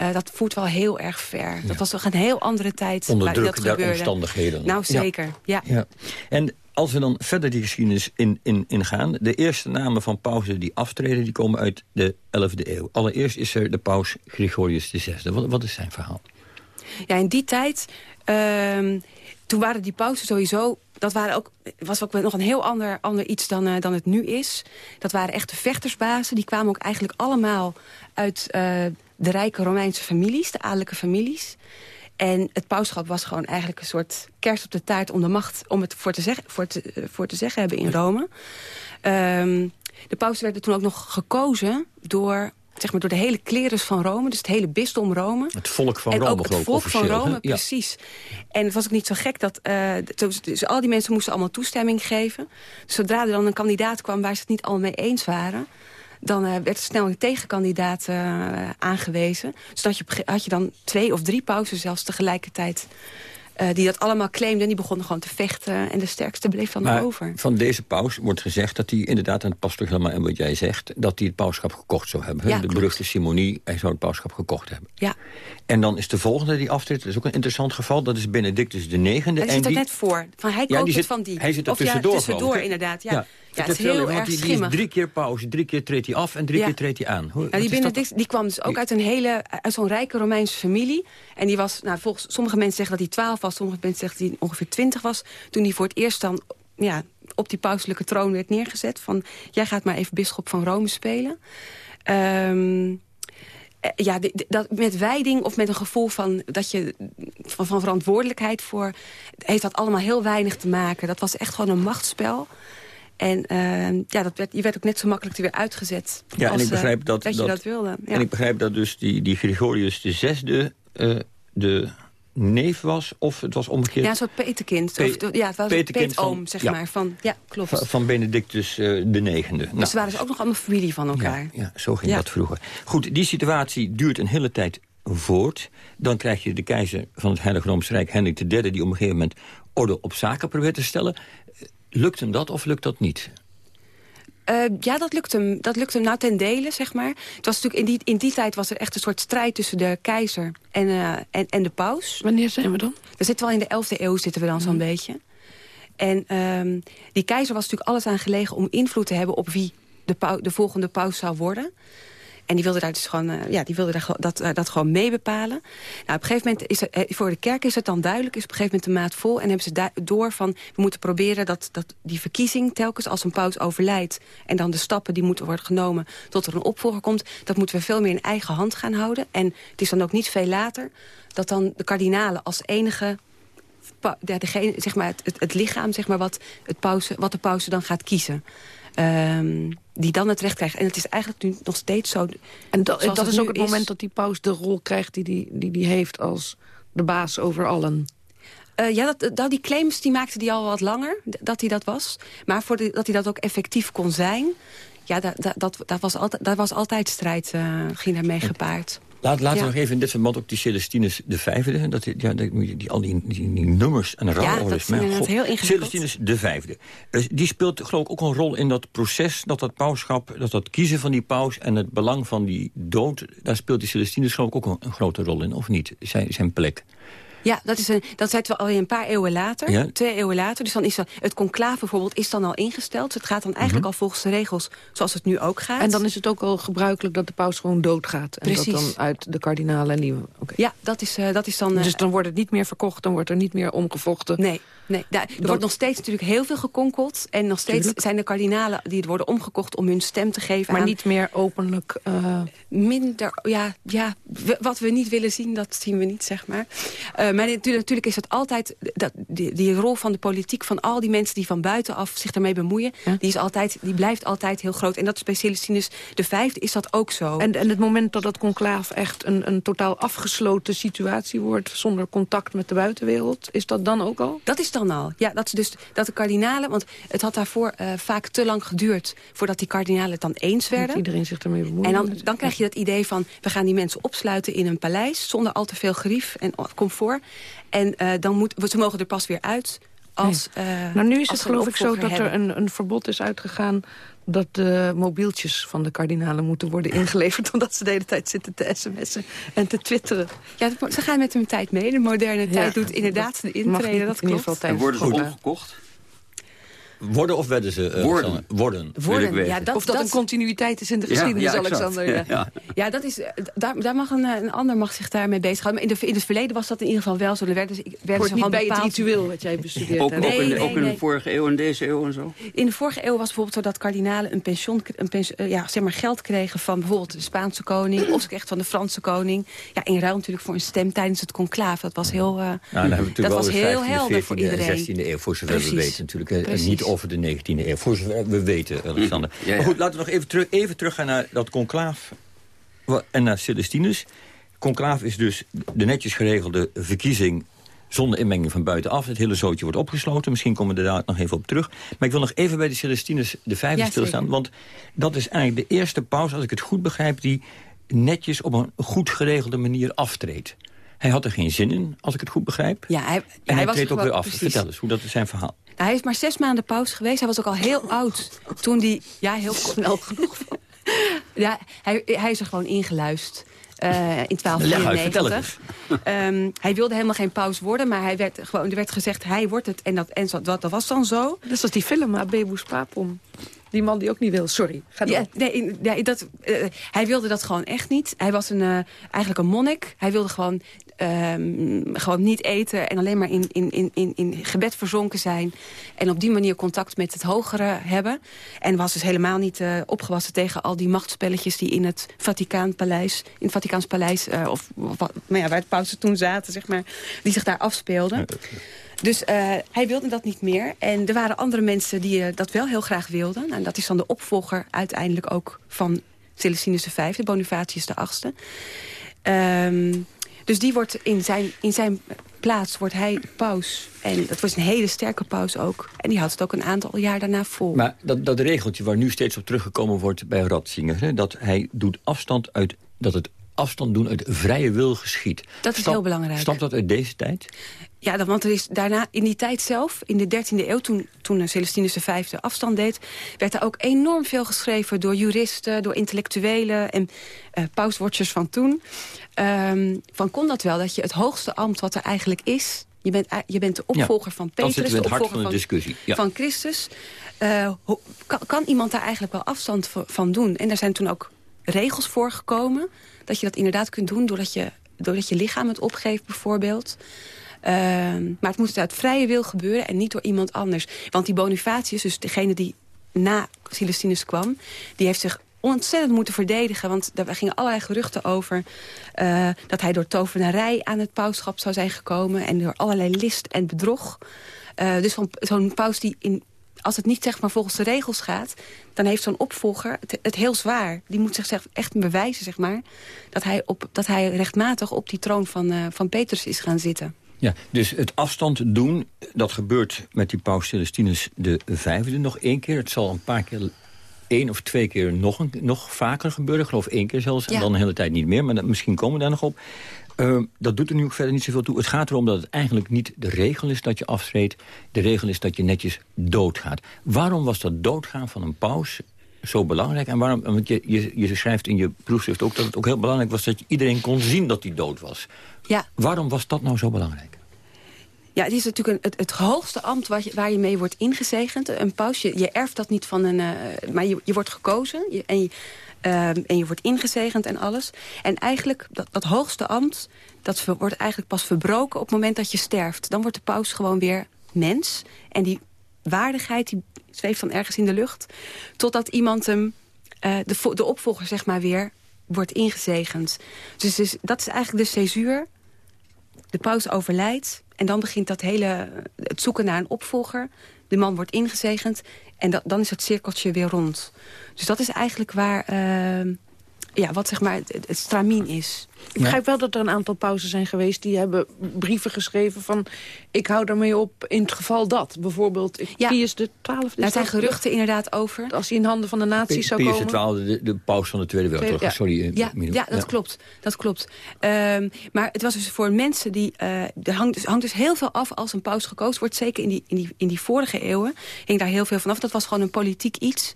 Uh, dat voert wel heel erg ver. Ja. Dat was toch een heel andere tijd. Onder druk dat gebeurde. omstandigheden. Nou, zeker. Ja. ja. ja. En als we dan verder die geschiedenis in, in, in gaan... de eerste namen van pausen die aftreden... die komen uit de 11e eeuw. Allereerst is er de paus Gregorius VI. Wat, wat is zijn verhaal? Ja, in die tijd... Ehm, toen waren die pauzen sowieso... Dat waren ook, was ook nog een heel ander, ander iets dan, uh, dan het nu is. Dat waren echte vechtersbazen. Die kwamen ook eigenlijk allemaal uit uh, de rijke Romeinse families. De adellijke families. En het pauschap was gewoon eigenlijk een soort kerst op de taart... om de macht, om het voor te, zeggen, voor te, voor te zeggen hebben in Rome. Um, de pausen werden toen ook nog gekozen door zeg maar, door de hele klerus van Rome. Dus het hele bisdom Rome. Het volk van Rome, ook het volk van Rome, precies. En het was ook niet zo gek dat... Uh, dus al die mensen moesten allemaal toestemming geven. Dus zodra er dan een kandidaat kwam waar ze het niet allemaal mee eens waren... dan uh, werd er snel een tegenkandidaat uh, aangewezen. Dus dat je, had je dan twee of drie pauzen zelfs tegelijkertijd uh, die dat allemaal claimden. Die begonnen gewoon te vechten. En de sterkste bleef dan maar over. Van deze paus wordt gezegd dat hij inderdaad... en het past toch helemaal in wat jij zegt... dat hij het pauschap gekocht zou hebben. Ja, de beruchte Simonie, hij zou het pauschap gekocht hebben. Ja. En dan is de volgende die aftreedt, dat is ook een interessant geval... dat is Benedictus de negende. Hij zit er net voor. Van, hij koopt het van die. Hij zit er of tussendoor. Ja, tussendoor inderdaad, ja. Ja, het is heel erg die, die is drie keer pauze, drie keer treedt hij af en drie keer treedt hij aan. Hoe, nou, die Benedict die kwam dus ook uit een hele, uit zo'n rijke Romeinse familie. En die was, nou, volgens sommige mensen zeggen dat hij twaalf was, sommige mensen zeggen dat hij ongeveer twintig was. Toen hij voor het eerst dan ja, op die pauselijke troon werd neergezet. Van, jij gaat maar even bisschop van Rome spelen. Um, ja, dat, met wijding of met een gevoel van, dat je, van, van verantwoordelijkheid voor... heeft dat allemaal heel weinig te maken. Dat was echt gewoon een machtsspel. En uh, ja, dat werd, je werd ook net zo makkelijk er weer uitgezet. Ja, en ik begrijp uh, dat, dat, je dat wilde. Ja. En ik begrijp dat dus die, die Gregorius de zesde... Uh, de neef was, of het was omgekeerd? Ja, een soort peterkind. Pe of, ja, het was peetoom, van, zeg ja, maar. Van, ja, klopt. Van, van Benedictus uh, de negende. Dus nou, ze waren dus ook nog allemaal familie van elkaar. Ja, ja zo ging dat vroeger. Goed, die situatie duurt een hele tijd voort. Dan krijg je de keizer van het Heilige Rijk, Hendrik III... die op een gegeven moment orde op zaken probeert te stellen. Lukt hem dat of lukt dat niet? Uh, ja, dat lukt, hem, dat lukt hem nou ten dele, zeg maar. Het was natuurlijk in, die, in die tijd was er echt een soort strijd tussen de keizer en, uh, en, en de paus. Wanneer zijn we dan? We zitten wel in de 11e eeuw, zitten we dan zo'n mm. beetje. En um, die keizer was natuurlijk alles aan gelegen om invloed te hebben op wie de, de volgende paus zou worden. En die wilde daar dus gewoon, uh, ja, die wilde daar, dat, uh, dat gewoon mee bepalen. Nou, op een gegeven moment is uh, voor de kerk is het dan duidelijk, is op een gegeven moment de maat vol. En hebben ze door van, we moeten proberen dat, dat die verkiezing telkens als een paus overlijdt. En dan de stappen die moeten worden genomen tot er een opvolger komt. Dat moeten we veel meer in eigen hand gaan houden. En het is dan ook niet veel later dat dan de kardinalen als enige zeg maar, het, het, lichaam zeg maar, wat, het wat de pauze dan gaat kiezen. Um, die dan het recht krijgt. En het is eigenlijk nu nog steeds zo... En dat, dat is ook het moment dat die paus de rol krijgt... die die, die, die heeft als de baas over allen. Uh, ja, dat, dat, die claims die maakte hij al wat langer, dat hij dat was. Maar voor de, dat hij dat ook effectief kon zijn... ja, dat, dat, dat, was, altijd, dat was altijd strijd, uh, ging daarmee gepaard. Laat, laten we nog even in dit verband ook die Celestinus de vijfde. Dat, ja, die, die, al die, die, die nummers en rouworders. Ja, dat is heel ingewikkeld. Celestinus de vijfde. Uh, die speelt geloof ik ook een rol in dat proces... dat dat pauschap, dat dat kiezen van die paus... en het belang van die dood... daar speelt die Celestinus geloof ik ook een, een grote rol in, of niet? Zijn, zijn plek. Ja, dat, is een, dat zeiden we alweer een paar eeuwen later. Twee eeuwen later. Dus dan is dat, het conclave bijvoorbeeld is dan al ingesteld. Dus het gaat dan eigenlijk mhm. al volgens de regels zoals het nu ook gaat. En dan is het ook al gebruikelijk dat de paus gewoon doodgaat. En Precies. dat dan uit de kardinalen en die... Okay. Ja, dat is, uh, dat is dan... Uh, dus dan wordt het niet meer verkocht, dan wordt er niet meer omgevochten. Nee, nee daar, er wordt nog steeds natuurlijk heel veel gekonkeld. En nog steeds Tuurlijk. zijn de kardinalen die worden omgekocht om hun stem te geven Maar niet meer openlijk... Uh... Minder, ja, ja, wat we niet willen zien, dat zien we niet, zeg maar. maar natuurlijk is het altijd... Dat, die, die, rol van de politiek, van al die mensen die van buitenaf zich daarmee bemoeien... Die, is altijd, die blijft altijd heel groot. En dat is bij Celestinus de vijfde is dat ook zo. En, en het moment dat dat conclaaf echt een, een totaal afgesloten situatie wordt... zonder contact met de buitenwereld, is dat dan ook al? Dat is dan al. Ja, dat dus dat de kardinalen... want het had daarvoor uh, vaak te lang geduurd... voordat die kardinalen het dan eens werden. Dat iedereen zich ermee bemoeit. En dan, dan krijg je dat idee van... we gaan die mensen opsluiten in een paleis... zonder al te veel gerief en comfort. En uh, dan moet, ze mogen er pas weer uit als... Uh, nou, nu is het geloof ik zo dat er een, een verbod is uitgegaan dat de mobieltjes van de kardinalen moeten worden ingeleverd... omdat ze de hele tijd zitten te sms'en en te twitteren. Ja, ze gaan met hun tijd mee. De moderne tijd doet inderdaad de intrede, dat, klopt. En worden ze opgekocht? Worden of werden ze? Uh, worden. Worden. worden. Ja, dat, of dat, een continuïteit is in de geschiedenis, ja, Alexander. Ja, ja. dat is, daar, daar mag een, een ander mag zich daarmee bezighouden. Maar in, de, in het verleden was dat in ieder geval wel zo. Er werden, werden ze niet bij het ritueel wat jij bestudeerd ook, hebt. Nee, ook, in, ook in de vorige eeuw en deze eeuw en zo? In de vorige eeuw was bijvoorbeeld zo dat kardinalen een pensioen, een pensioen, ja, zeg maar geld kregen van bijvoorbeeld de Spaanse koning. Of echt van de Franse koning. Ja, in ruil natuurlijk voor een stem tijdens het conclave. Dat was heel, uh, nou, dat was heel helder voor iedereen. 16e eeuw, voor zover we weten natuurlijk. Niet over de 19e eeuw, voor zover we weten, Alexander. Maar goed, laten we nog even, terug, even teruggaan naar dat conclaaf en naar Celestinus. Conclaaf is dus de netjes geregelde verkiezing zonder inmenging van buitenaf. Het hele zootje wordt opgesloten. Misschien komen we daar nog even op terug. Maar ik wil nog even bij de Celestinus de vijfde ja, stilstaan. Want dat is eigenlijk de eerste pauze, als ik het goed begrijp... die netjes op een goed geregelde manier aftreedt. Hij had er geen zin in, als ik het goed begrijp. Ja, hij, en hij, hij treedt ook weer af. Vertel eens, hoe dat is zijn verhaal. Hij heeft maar zes maanden pauze geweest. Hij was ook al heel oud toen hij... Ja, heel snel genoeg. ja, hij, hij is er gewoon ingeluisterd. Uh, in 1294. Um, hij wilde helemaal geen paus worden, maar hij werd gewoon, er werd gezegd, hij wordt het. En dat, en dat, dat was dan zo. Dat was die film, Abebus Papum. Die man die ook niet wil, sorry. Ga ja, nee, nee, dat, uh, hij wilde dat gewoon echt niet. Hij was een, uh, eigenlijk een monnik. Hij wilde gewoon um, gewoon niet eten en alleen maar in, in, in, in gebed verzonken zijn. En op die manier contact met het hogere hebben. En was dus helemaal niet uh, opgewassen tegen al die machtspelletjes... die in het Vaticaanpaleis, in het Vaticaans paleis, uh, of nou ja, waar het pauze toen zaten, zeg maar, die zich daar afspeelden. Dus uh, hij wilde dat niet meer. En er waren andere mensen die uh, dat wel heel graag wilden. En nou, dat is dan de opvolger uiteindelijk ook van Celestinus V, Bonifatius VIII. Um, dus die wordt in zijn, in zijn plaats wordt hij paus. En dat was een hele sterke paus ook. En die had het ook een aantal jaar daarna vol. Maar dat, dat regeltje waar nu steeds op teruggekomen wordt bij Ratzinger... Hè, dat hij doet afstand uit... dat het afstand doen uit vrije wil geschiet. Dat is heel belangrijk. Stamt dat uit deze tijd? Ja, want er is daarna, in die tijd zelf, in de 13e eeuw... toen, toen Celestinus V afstand deed... werd er ook enorm veel geschreven door juristen... door intellectuelen en uh, pauswatchers van toen. Um, van kon dat wel, dat je het hoogste ambt wat er eigenlijk is... je bent, je bent de opvolger van Petrus, de opvolger van, de discussie. Ja. van Christus... Uh, kan, kan, iemand daar eigenlijk wel afstand van doen? En daar zijn toen ook regels voor gekomen... dat je dat inderdaad kunt doen doordat je, doordat je lichaam het opgeeft bijvoorbeeld... Uh, maar het moet uit vrije wil gebeuren en niet door iemand anders. Want die Bonifatius, dus degene die na Celestinus kwam... die heeft zich ontzettend moeten verdedigen. Want er gingen allerlei geruchten over uh, dat hij door tovenarij aan het pauschap zou zijn gekomen. En door allerlei list en bedrog. Uh, dus zo'n zo paus die in, als het niet zeg maar volgens de regels gaat... dan heeft zo'n opvolger het, het, heel zwaar. Die moet zich echt bewijzen zeg maar, dat, hij op, dat hij rechtmatig op die troon van, uh, van Petrus is gaan zitten. Ja, dus het afstand doen, dat gebeurt met die paus Celestinus de vijfde nog één keer. Het zal een paar keer één of twee keer nog, een, nog vaker gebeuren. Ik geloof één keer zelfs. En dan de hele tijd niet meer. Maar dat, misschien komen we daar nog op. Uh, dat doet er nu ook verder niet zoveel toe. Het gaat erom dat het eigenlijk niet de regel is dat je aftreedt. De regel is dat je netjes doodgaat. Waarom was dat doodgaan van een paus zo belangrijk? En waarom, want je, je, je schrijft in je proefschrift ook dat het ook heel belangrijk was... dat iedereen kon zien dat hij dood was. Ja. Waarom was dat nou zo belangrijk? Ja, het is natuurlijk het, het hoogste ambt waar je, waar je mee wordt ingezegend. Een paus, je, erft dat niet van een... Uh, maar je, je wordt gekozen en, je, uh, en je wordt ingezegend en alles. En eigenlijk, dat, dat hoogste ambt... dat wordt eigenlijk pas verbroken op het moment dat je sterft. Dan wordt de paus gewoon weer mens. En die waardigheid die zweeft dan ergens in de lucht. Totdat iemand hem, uh, de, de opvolger zeg maar weer, wordt ingezegend. Dus, dus dat is eigenlijk de césuur. De paus overlijdt. En dan begint dat hele, het zoeken naar een opvolger. De man wordt ingezegend en dan is het cirkeltje weer rond. Dus dat is eigenlijk waar, uh, ja, wat zeg maar het, het stramien is. Ik begrijp wel dat er een aantal pauzen zijn geweest... die hebben brieven geschreven van... ik hou daarmee op in het geval dat. Bijvoorbeeld ja. Pius de twaalfde. Daar zijn geruchten inderdaad over. Als hij in handen van de nazi's zou komen. Pius de de, de paus van de Tweede Wereldoorlog. Ja. Sorry. Eh, ja, ja, dat klopt. Dat klopt. Um, maar het was dus voor mensen die... Uh, er hangt dus, hangt dus heel veel af als een paus gekozen wordt. Zeker in die, in die, in die vorige eeuwen hing daar heel veel vanaf. Dat was gewoon een politiek iets.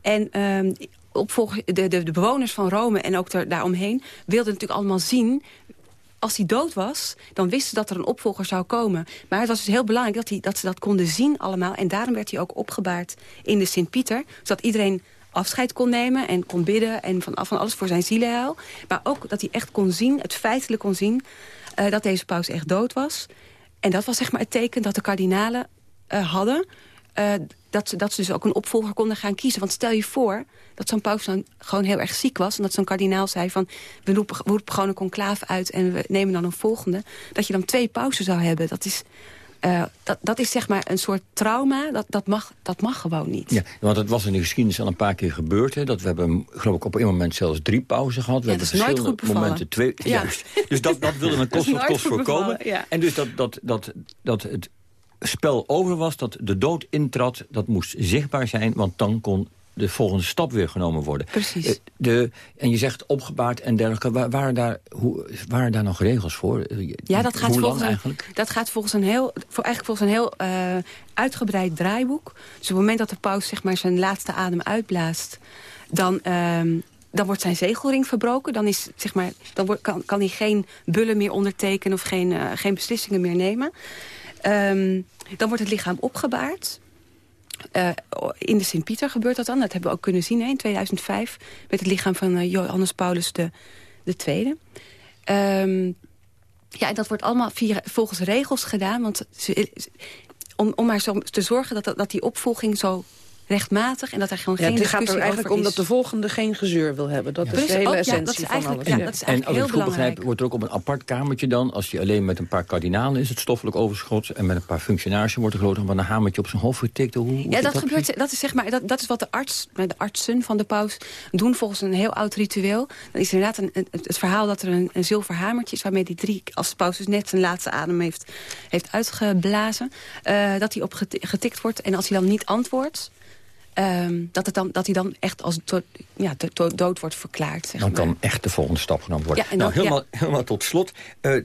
En um, de, de, bewoners van Rome en ook daar, daaromheen... wilden natuurlijk allemaal zien als hij dood was, dan wisten ze dat er een opvolger zou komen. Maar het was dus heel belangrijk dat, hij, dat ze dat konden zien allemaal. En daarom werd hij ook opgebaard in de Sint-Pieter. Zodat iedereen afscheid kon nemen en kon bidden... en van, alles voor zijn zielenheil. Maar ook dat hij echt kon zien, het feitelijk kon zien... Uh, dat deze paus echt dood was. En dat was zeg maar het teken dat de kardinalen uh, hadden... Uh, dat, ze, dat ze dus ook een opvolger konden gaan kiezen. Want stel je voor dat zo'n paus dan gewoon heel erg ziek was... en dat zo'n kardinaal zei van, we roepen, we roepen gewoon een conclaaf uit... en we nemen dan een volgende. Dat je dan twee pauzen zou hebben. Dat is, uh, dat, dat is zeg maar een soort trauma, dat, dat, mag, dat mag gewoon niet. Ja, want het was in de geschiedenis al een paar keer gebeurd. Hè, dat we hebben, geloof ik, op een moment zelfs drie pauzen gehad. We ja, hebben goed momenten twee. Ja. Juist. Dus dat, dat wilde men kost wat kost voorkomen. Ja. En dus dat, dat, dat, dat het spel over was, dat de dood intrad, dat moest zichtbaar zijn, want dan kon de volgende stap weer genomen worden. Precies. Eh, de, en je zegt opgebaard en dergelijke. Waren daar, hoe, waren daar nog regels voor? Eh, ja, dat gaat, volgens een, dat gaat volgens een heel, voor, eigenlijk volgens een heel uh, uitgebreid draaiboek. Dus op het moment dat de paus zeg maar, zijn laatste adem uitblaast... dan, uh, dan wordt zijn zegelring verbroken. Dan, is, zeg maar, dan wordt, kan, kan hij geen bullen meer ondertekenen... of geen, uh, geen beslissingen meer nemen. Um, dan wordt het lichaam opgebaard. Uh, in de Sint-Pieter gebeurt dat dan. Dat hebben we ook kunnen zien in 2005... met het lichaam van uh, Johannes Paulus de, de Tweede. Um, ja, en dat wordt allemaal volgens regels gedaan. Want om, om maar zo te zorgen dat, dat die opvolging zo rechtmatig en dat er gewoon ja, geen discussie over is. Het gaat er eigenlijk om dat de volgende geen gezeur wil hebben. Dat is de hele essentie van alles. Ja, dat is en als ik goed begrijp, wordt er ook op een apart kamertje dan... als je alleen met een paar kardinalen is, het stoffelijk overschot... en met een paar functionarissen wordt er geloof ik een hamertje op zijn hoofd getikt. Hoe, hoe ja, dat, gebeurt, dat is, zeg maar, dat, dat is wat de, arts, de artsen van de paus doen volgens een heel oud ritueel. Dan is er inderdaad een, het verhaal dat er een, een zilver hamertje is... waarmee die drie, als de paus dus net zijn laatste adem heeft, heeft uitgeblazen... Uh, dat hij op getikt wordt. En als hij dan niet antwoordt... Um, dat, het dan, dat hij dan echt als to, ja, to, dood wordt verklaard. Zeg dan maar. kan echt de volgende stap genomen worden. Ja, nou, helemaal, ja. helemaal tot slot. Uh, uh,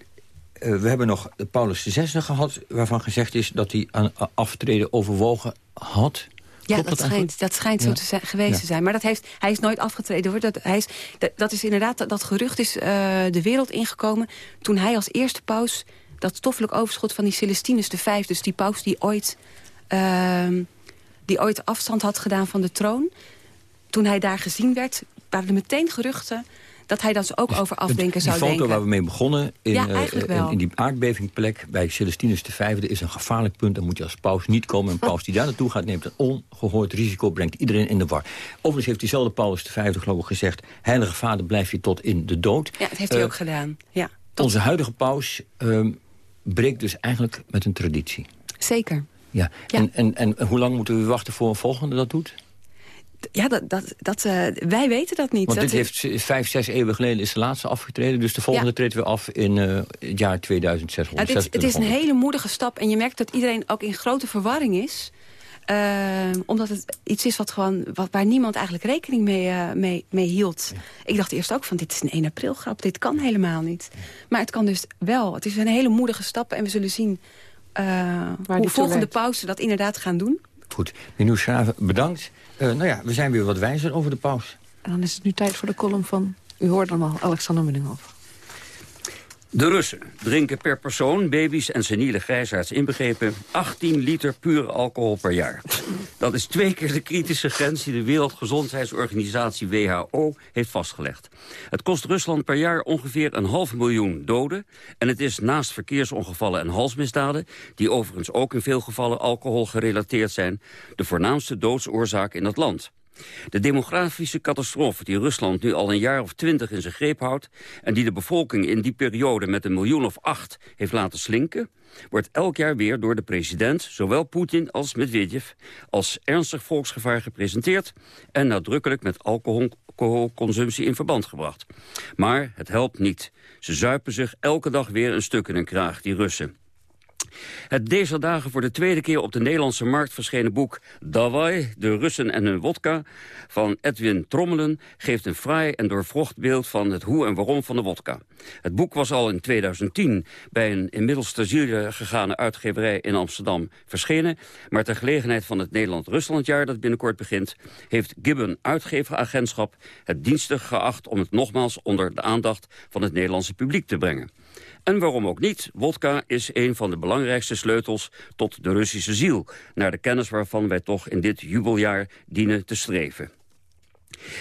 we hebben nog Paulus VI gehad... waarvan gezegd is dat hij aan aftreden overwogen had... Ja, dat, dat, schijnt, dat schijnt zo te zijn, geweest te zijn. Maar dat heeft, hij is nooit afgetreden. Hoor. Dat, hij is, dat, dat is inderdaad, dat, dat gerucht is uh, de wereld ingekomen... toen hij als eerste paus dat stoffelijk overschot van die Celestinus V... dus die paus die ooit... Uh, die ooit afstand had gedaan van de troon. Toen hij daar gezien werd, waren er meteen geruchten dat hij dan dus ook over afdenken zou denken. Die foto waar we mee begonnen, in, ja, uh, in, die aardbevingplek bij Celestinus V... is een gevaarlijk punt. Dan moet je als paus niet komen. Een paus die daar naartoe gaat neemt een ongehoord risico... brengt iedereen in de war. Overigens heeft diezelfde Paulus V geloof ik gezegd... heilige vader blijf je tot in de dood. Ja, dat heeft hij uh, ook gedaan. Ja, Onze huidige paus uh, breekt dus eigenlijk met een traditie. Zeker. Ja. En, en, en hoe lang moeten we wachten voor een volgende dat doet? Ja, dat, dat, dat, uh, wij weten dat niet. Want dat dit heeft vijf, zes eeuwen geleden is de laatste afgetreden. Dus de volgende ja. treedt weer af in uh, het jaar 2600. Ja, dit, het is een hele moedige stap. En je merkt dat iedereen ook in grote verwarring is. Uh, omdat het iets is wat gewoon, wat, waar niemand eigenlijk rekening mee, uh, mee, mee hield. Ja. Ik dacht eerst ook van, dit is een 1 april grap. Dit kan helemaal niet. Maar het kan dus wel. Het is een hele moedige stap. En we zullen zien hoe volgende pauze dat inderdaad gaan doen. Goed, Minou Schraven, bedankt. Uh, nou ja, we zijn weer wat wijzer over de pauze. En dan is het nu tijd voor de column van, u hoorde hem al, Alexander Munninghoff. De Russen drinken per persoon, baby's en seniele grijsaards inbegrepen... 18 liter pure alcohol per jaar. Dat is twee keer de kritische grens die de Wereldgezondheidsorganisatie WHO heeft vastgelegd. Het kost Rusland per jaar ongeveer een half miljoen doden... en het is naast verkeersongevallen en halsmisdaden... die overigens ook in veel gevallen alcohol gerelateerd zijn... de voornaamste doodsoorzaak in het land. De demografische catastrofe die Rusland nu al een jaar of twintig in zijn greep houdt... en die de bevolking in die periode met een miljoen of acht heeft laten slinken... wordt elk jaar weer door de president, zowel Poetin als Medvedev... als ernstig volksgevaar gepresenteerd... en nadrukkelijk met alcoholconsumptie in verband gebracht. Maar het helpt niet. Ze zuipen zich elke dag weer een stuk in hun kraag, die Russen. Het deze dagen voor de tweede keer op de Nederlandse markt verschenen boek... Dawai, de Russen en hun wodka van Edwin Trommelen... geeft een fraai en doorvrocht beeld van het hoe en waarom van de wodka. Het boek was al in 2010 bij een inmiddels ziele gegaane uitgeverij in Amsterdam verschenen... maar ter gelegenheid van het Nederland-Ruslandjaar dat binnenkort begint... heeft Gibbon Uitgeveragentschap het dienstig geacht om het nogmaals onder de aandacht van het Nederlandse publiek te brengen. En waarom ook niet, wodka is een van de belangrijkste sleutels tot de Russische ziel... naar de kennis waarvan wij toch in dit jubeljaar dienen te streven.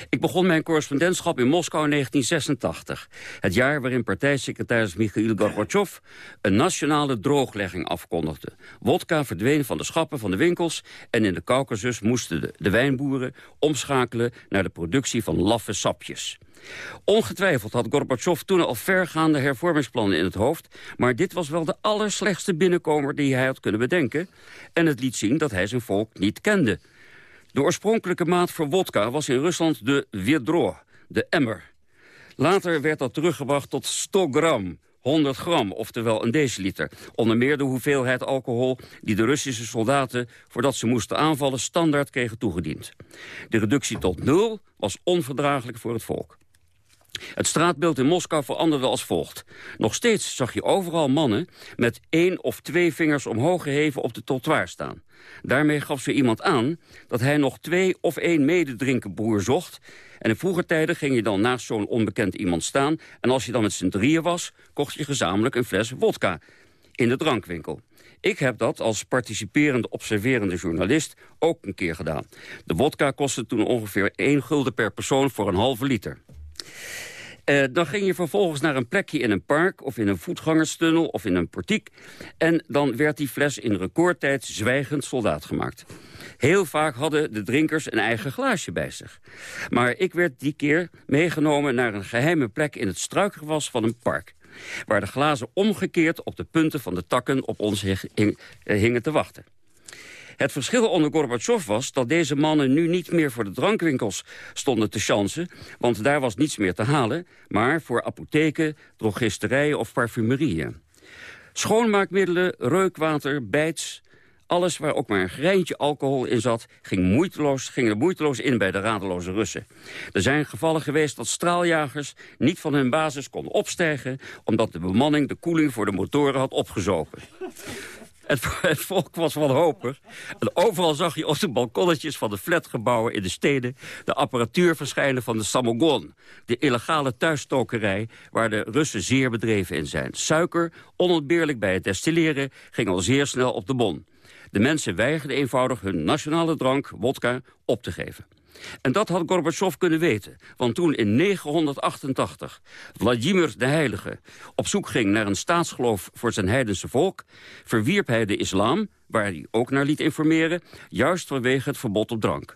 Ik begon mijn correspondentschap in Moskou in 1986. Het jaar waarin partijsecretaris Mikhail Gorbachev... een nationale drooglegging afkondigde. Wodka verdween van de schappen van de winkels... en in de Caucasus moesten de, de wijnboeren omschakelen... naar de productie van laffe sapjes. Ongetwijfeld had Gorbachev toen al vergaande hervormingsplannen in het hoofd... maar dit was wel de allerslechtste binnenkomer die hij had kunnen bedenken... en het liet zien dat hij zijn volk niet kende... De oorspronkelijke maat voor wodka was in Rusland de vedro, de emmer. Later werd dat teruggebracht tot 100 gram, 100 gram, oftewel een deciliter. Onder meer de hoeveelheid alcohol die de Russische soldaten... voordat ze moesten aanvallen standaard kregen toegediend. De reductie tot nul was onverdraaglijk voor het volk. Het straatbeeld in Moskou veranderde als volgt. Nog steeds zag je overal mannen met één of twee vingers omhoog geheven op de trottoir staan. Daarmee gaf ze iemand aan dat hij nog twee of één mededrinkenbroer zocht. En in vroeger tijden ging je dan naast zo'n onbekend iemand staan... en als je dan met z'n drieën was, kocht je gezamenlijk een fles wodka in de drankwinkel. Ik heb dat als participerende observerende journalist ook een keer gedaan. De wodka kostte toen ongeveer 1 gulden per persoon voor een halve liter. Uh, dan ging je vervolgens naar een plekje in een park... of in een voetgangerstunnel of in een portiek... en dan werd die fles in recordtijd zwijgend soldaat gemaakt. Heel vaak hadden de drinkers een eigen glaasje bij zich. Maar ik werd die keer meegenomen naar een geheime plek... in het struikgewas van een park waar de glazen omgekeerd op de punten van de takken op ons hingen te wachten. Het verschil onder Gorbachev was dat deze mannen nu niet meer voor de drankwinkels stonden te chansen, want daar was niets meer te halen, maar voor apotheken, drogisterijen of parfumerieën. Schoonmaakmiddelen, reukwater, bijts, alles waar ook maar een greintje alcohol in zat... ging, moeiteloos, ging er moeiteloos in bij de radeloze Russen. Er zijn gevallen geweest dat straaljagers niet van hun basis konden opstijgen... omdat de bemanning de koeling voor de motoren had opgezopen. Het, volk was wanhopig. En overal zag je op de balkonnetjes van de flatgebouwen in de steden... de apparatuur verschijnen van de samogon. De illegale thuisstokerij waar de Russen zeer bedreven in zijn. Suiker, onontbeerlijk bij het destilleren, ging al zeer snel op de bon. De mensen weigerden eenvoudig hun nationale drank, wodka, op te geven. En dat had Gorbachev kunnen weten. Want toen in 988 Vladimir de Heilige op zoek ging naar een staatsgeloof voor zijn heidense volk... verwierp hij de islam, waar hij ook naar liet informeren... juist vanwege het verbod op drank.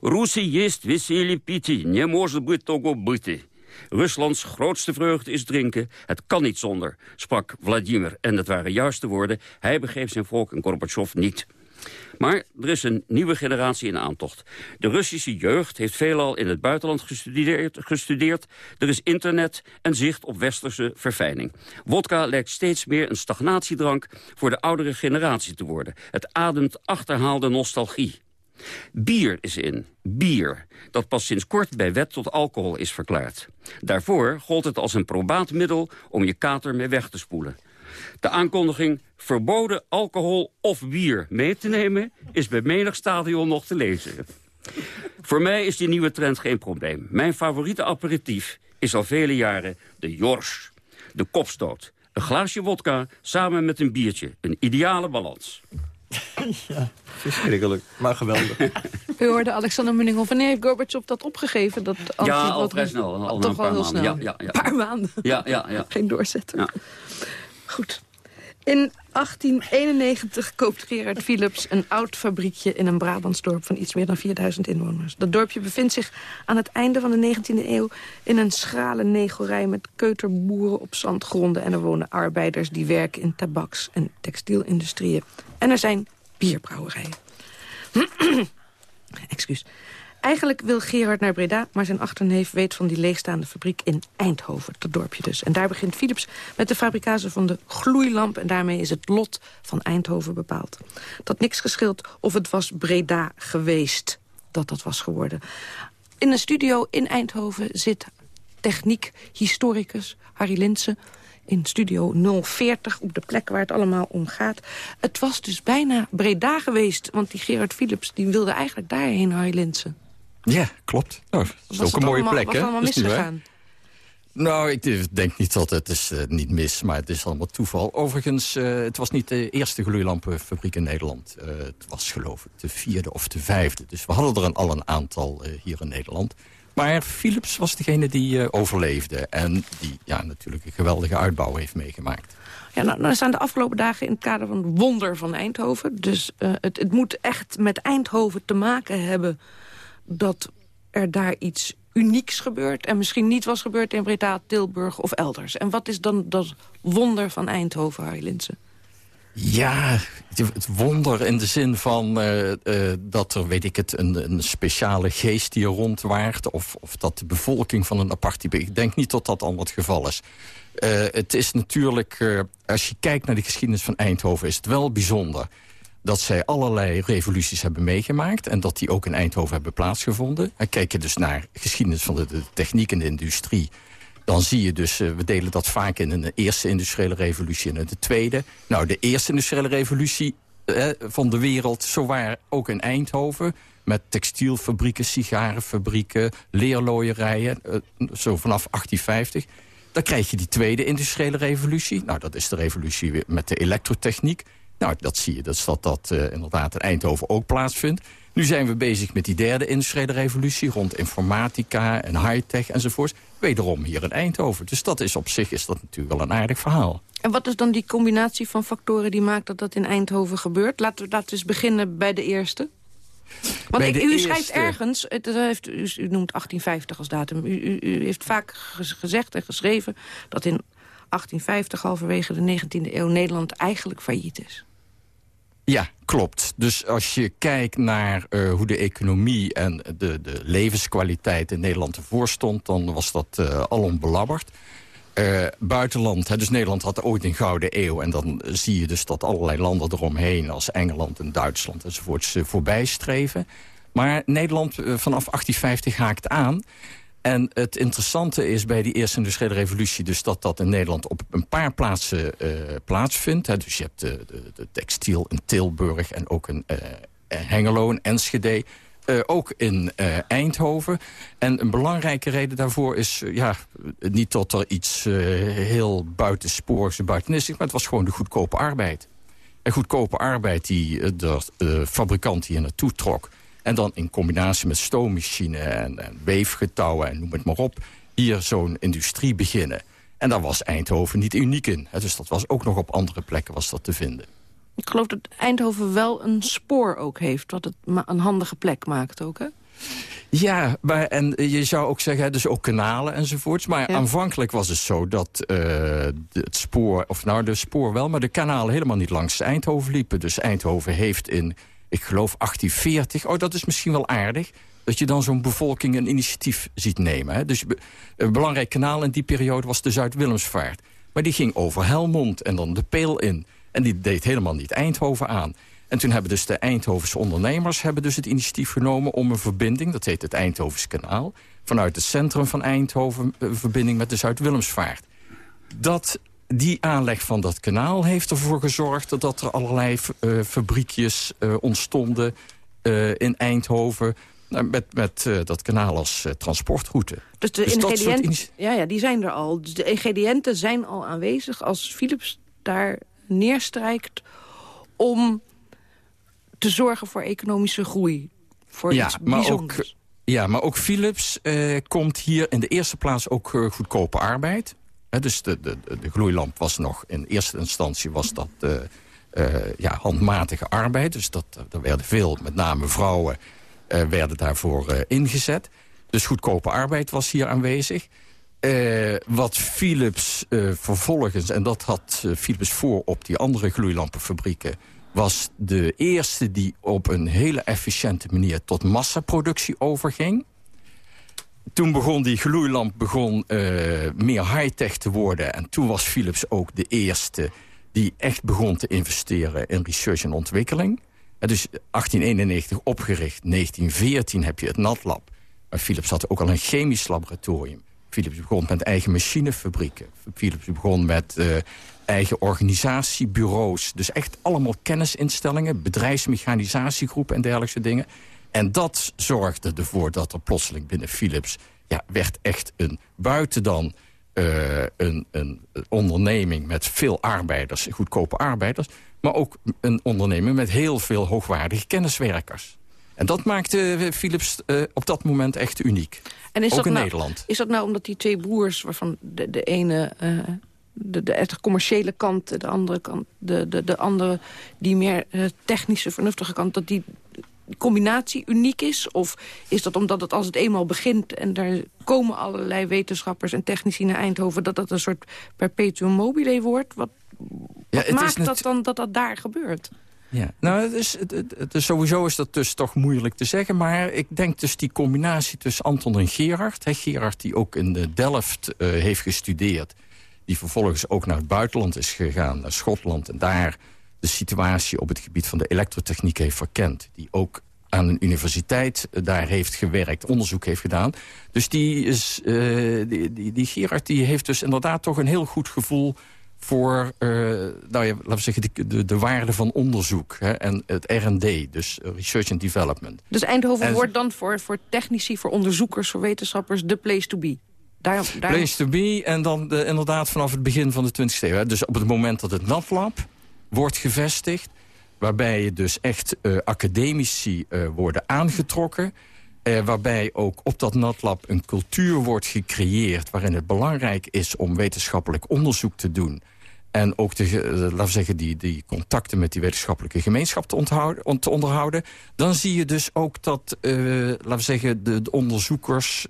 Rusi jest веселье пити, не может быть того быти. Ruslands grootste vreugde is drinken. Het kan niet zonder, sprak Vladimir. En dat waren juiste woorden. Hij begreep zijn volk en Gorbachev niet. Maar er is een nieuwe generatie in aantocht. De Russische jeugd heeft veelal in het buitenland gestudeerd. Er is internet en zicht op westerse verfijning. Wodka lijkt steeds meer een stagnatiedrank voor de oudere generatie te worden. Het ademt achterhaalde nostalgie. Bier is in. Bier. Dat pas sinds kort bij wet tot alcohol is verklaard. Daarvoor gold het als een probaat middel om je kater mee weg te spoelen. De aankondiging verboden alcohol of bier mee te nemen... is bij menig stadion nog te lezen. Voor mij is die nieuwe trend geen probleem. Mijn favoriete aperitief is al vele jaren de Jors. De kopstoot. Een glaasje wodka samen met een biertje. Een ideale balans. Ja, verschrikkelijk, maar geweldig. U hoorde Alexander Munninghoff. Wanneer heeft Gorbachev dat opgegeven? Dat ja, al vrij snel. Al, toch wel heel snel. Ja, ja, ja. Een paar maanden. Ja, ja, ja. Geen doorzetter. Ja. Goed. In 1891 koopt Gerard Philips een oud fabriekje in een Brabantsdorp van iets meer dan 4000 inwoners. Dat dorpje bevindt zich aan het einde van de 19e eeuw in een schrale negelrij met keuterboeren op zandgronden. En er wonen arbeiders die werken in tabaks- en textielindustrieën. En er zijn bierbrouwerijen. Excuus. Eigenlijk wil Gerard naar Breda, maar zijn achterneef weet van die leegstaande fabriek in Eindhoven, dat dorpje dus. En daar begint Philips met de fabricage van de gloeilamp en daarmee is het lot van Eindhoven bepaald. Dat niks gescheeld of het was Breda geweest dat dat was geworden. In een studio in Eindhoven zit techniek-historicus Harry Linsen in studio 040, op de plek waar het allemaal om gaat. Het was dus bijna Breda geweest, want die Gerard Philips die wilde eigenlijk daarheen, Harry Linsen. Ja, klopt. Nou, dat is ook een mooie plek, hè? Was allemaal misgegaan? Nou, ik denk niet dat het is uh, niet mis, maar het is allemaal toeval. Overigens, uh, het was niet de eerste gloeilampenfabriek in Nederland. Uh, het was geloof ik de vierde of de vijfde. Dus we hadden er al een aantal hier in Nederland. Maar Philips was degene die overleefde. En die ja, natuurlijk een geweldige uitbouw heeft meegemaakt. Ja, nou, nou staan de afgelopen dagen in het kader van het wonder van Eindhoven. Dus het, het moet echt met Eindhoven te maken hebben... dat er daar iets unieks gebeurt... en misschien niet was gebeurd in Breda, Tilburg of elders. En wat is dan dat wonder van Eindhoven, Harry? Ja, het wonder in de zin van uh, uh, dat er, weet ik het, een, een speciale geest die rondwaart... Of, of dat de bevolking van een apart type... Ik denk niet dat dat allemaal het geval is. Uh, het is natuurlijk, als je kijkt naar de geschiedenis van Eindhoven... is het wel bijzonder dat zij allerlei revoluties hebben meegemaakt... en dat die ook in Eindhoven hebben plaatsgevonden. En kijk je dus naar geschiedenis van de, techniek en de industrie... dan zie je dus, uh, we delen dat vaak in een eerste industriële revolutie en de tweede. Nou, de eerste industriële revolutie uh, van de wereld, zo waar ook in Eindhoven... met textielfabrieken, sigarenfabrieken, leerlooierijen, uh, zo vanaf 1850... Dan krijg je die tweede industriële revolutie. Nou, dat is de revolutie met de elektrotechniek. Nou, dat zie je, dat dat, dat uh, inderdaad in Eindhoven ook plaatsvindt. Nu zijn we bezig met die derde industriële revolutie... rond informatica en high-tech enzovoort. Wederom hier in Eindhoven. Dus dat is op zich is dat natuurlijk wel een aardig verhaal. En wat is dan die combinatie van factoren die maakt dat dat in Eindhoven gebeurt? Laten we, laten we eens beginnen bij de eerste. Want ik, u schrijft ergens, het heeft, u, u, noemt 1850 als datum... U, u, u heeft vaak gezegd en geschreven dat in 1850 halverwege de 19e eeuw Nederland eigenlijk failliet is. Ja, klopt. Dus als je kijkt naar uh, hoe de economie en de, de levenskwaliteit in Nederland ervoor stond... dan was dat uh, alom belabberd. Uh, buitenland, hè, dus Nederland had ooit een gouden eeuw... en dan zie je dus dat allerlei landen eromheen... als Engeland en Duitsland enzovoorts voorbij streven. Maar Nederland vanaf 1850 haakt aan... En het interessante is bij die eerste industriële revolutie... dus dat dat in Nederland op een paar plaatsen uh, plaatsvindt. Hè. Dus je hebt de, de, textiel in Tilburg en ook in uh, Hengelo en Enschede... Ook in Eindhoven. En een belangrijke reden daarvoor is... Ja, niet dat er iets heel buitensporigs en buitenistisch... maar het was gewoon de goedkope arbeid. En goedkope arbeid die de fabrikant hier naartoe trok... En dan in combinatie met stoommachine en, en weefgetouwen en noem het maar op... hier zo'n industrie beginnen. En daar was Eindhoven niet uniek in. Dus dat was ook nog op andere plekken was dat te vinden. Ik geloof dat Eindhoven wel een spoor ook heeft... wat het een handige plek maakt ook, hè? Ja, maar, en je zou ook zeggen, dus ook kanalen enzovoorts. Maar aanvankelijk was het zo dat uh, het spoor, of nou de spoor wel... maar de kanalen helemaal niet langs Eindhoven liepen. Dus Eindhoven heeft in ik geloof 1840. Oh, dat is misschien wel aardig. Dat je dan zo'n bevolking een initiatief ziet nemen. Hè? Dus een belangrijk kanaal in die periode was de Zuid-Willemsvaart. Maar die ging over Helmond en dan de Peel in. En die deed helemaal niet Eindhoven aan. En toen hebben dus de Eindhovense ondernemers hebben dus het initiatief genomen om een verbinding, dat heet het Eindhovens kanaal, vanuit het centrum van Eindhoven een verbinding met de Zuid-Willemsvaart. Dat die aanleg van dat kanaal heeft ervoor gezorgd... dat er allerlei uh, fabriekjes uh, ontstonden uh, in Eindhoven... Met, met dat kanaal als transportroute. Dus de dus ingrediënten ja, ja, die zijn er al. Dus de ingrediënten zijn al aanwezig als Philips daar neerstrijkt... om te zorgen voor economische groei. Voor ja, iets maar ook, ja, maar ook Philips komt hier in de eerste plaats ook goedkope arbeid dus de, de, de gloeilamp was nog, in eerste instantie was dat uh, uh, ja, handmatige arbeid. Dus dat, er werden veel, met name vrouwen, werden daarvoor ingezet. Dus goedkope arbeid was hier aanwezig. wat Philips vervolgens, en dat had Philips voor op die andere gloeilampenfabrieken was de eerste die op een hele efficiënte manier tot massaproductie overging toen begon die gloeilamp begon, uh, meer high-tech te worden. En toen was Philips ook de eerste die echt begon te investeren in research en ontwikkeling. En dus 1891 opgericht, 1914 heb je het NatLab. Maar Philips had ook al een chemisch laboratorium. Philips begon met eigen machinefabrieken. Philips begon met uh, eigen organisatiebureaus. Dus echt allemaal kennisinstellingen, bedrijfsmechanisatiegroepen en dergelijke dingen. En dat zorgde ervoor dat er plotseling binnen Philips... Ja, werd echt een buiten dan een, een onderneming met veel arbeiders, goedkope arbeiders... maar ook een onderneming met heel veel hoogwaardige kenniswerkers. En dat maakte Philips op dat moment echt uniek. En is ook dat in nou, Nederland. Is dat nou omdat die twee broers, waarvan de, de ene de, de echt commerciële kant, de andere kant, de, de, de andere, die meer technische, vernuftige kant, dat die combinatie uniek is? Of is dat omdat het als het eenmaal begint en daar komen allerlei wetenschappers en technici naar Eindhoven, dat dat een soort perpetuum mobile wordt? Wat, wat maakt dat dan dat dat daar gebeurt? Ja, nou, het is, het, het, sowieso is dat dus toch moeilijk te zeggen. Maar ik denk dus die combinatie tussen Anton en Gerard. Hè, Gerard die ook in de Delft uh, heeft gestudeerd die vervolgens ook naar het buitenland is gegaan, naar Schotland... en daar de situatie op het gebied van de elektrotechniek heeft verkend. Die ook aan een universiteit eh, daar heeft gewerkt, onderzoek heeft gedaan. Dus die, is, uh, die, die, die, Gerard die heeft dus inderdaad toch een heel goed gevoel voor uh, nou ja, laten we zeggen, de, de, de waarde van onderzoek hè, en het R&D, dus Research and Development. Dus Eindhoven wordt dan voor, voor technici, voor onderzoekers, voor wetenschappers de place to be? Place to be en dan de, inderdaad vanaf het begin van de 20e eeuw. Dus op het moment dat het NatLab wordt gevestigd... waarbij dus echt uh, academici uh, worden aangetrokken... Uh, waarbij ook op dat NatLab een cultuur wordt gecreëerd... waarin het belangrijk is om wetenschappelijk onderzoek te doen... En ook de, eh, laten we zeggen, die, die contacten met die wetenschappelijke gemeenschap te, onthouden, te onderhouden. Dan zie je dus ook dat, laten we zeggen, de, de onderzoekers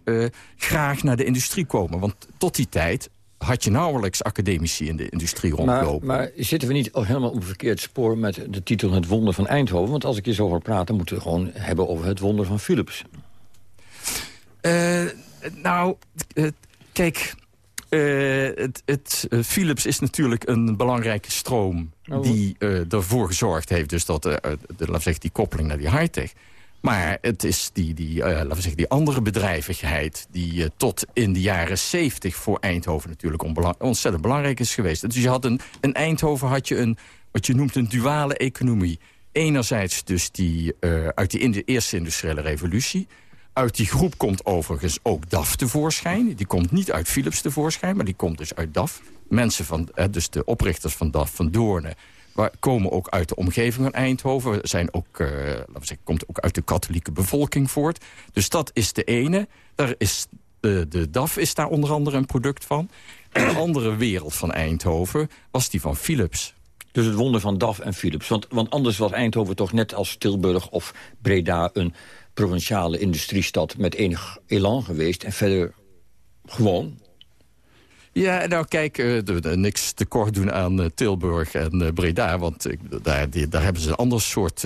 graag naar de industrie komen. Want tot die tijd had je nauwelijks academici in de industrie rondlopen. Maar, maar zitten we niet helemaal op een verkeerd spoor met de titel Het Wonder van Eindhoven? Want als ik je zo hoor praten, moeten we gewoon hebben over het wonder van Philips. Uh, nou, kijk, uh, het, het Philips is natuurlijk een belangrijke stroom... Oh, die ervoor gezorgd heeft dus dat de, laten we zeggen, die koppeling naar die high-tech... Maar het is die, die, laten we zeggen, die andere bedrijvigheid... die tot in de jaren 70 voor Eindhoven natuurlijk ontzettend belangrijk is geweest. Dus je had een, in Eindhoven had je een, wat je noemt een duale economie. Enerzijds dus die, uit die in de eerste industriële revolutie... Uit die groep komt overigens ook DAF tevoorschijn. Die komt niet uit Philips tevoorschijn, maar die komt dus uit DAF. Mensen van, dus de oprichters van DAF, van Doornen... komen ook uit de omgeving van Eindhoven. Zijn ook, uh, laten we zeggen, komt ook uit de katholieke bevolking voort. Dus dat is de ene. Daar is, de, de DAF is daar onder andere een product van. En de andere wereld van Eindhoven was die van Philips. Dus het wonder van DAF en Philips. Want, want anders was Eindhoven toch net als Tilburg of Breda... een provinciale industriestad met enig elan geweest. En verder gewoon ja, nou kijk, uh, niks tekort doen aan uh, Tilburg en uh, Breda. Want daar, daar hebben ze een ander soort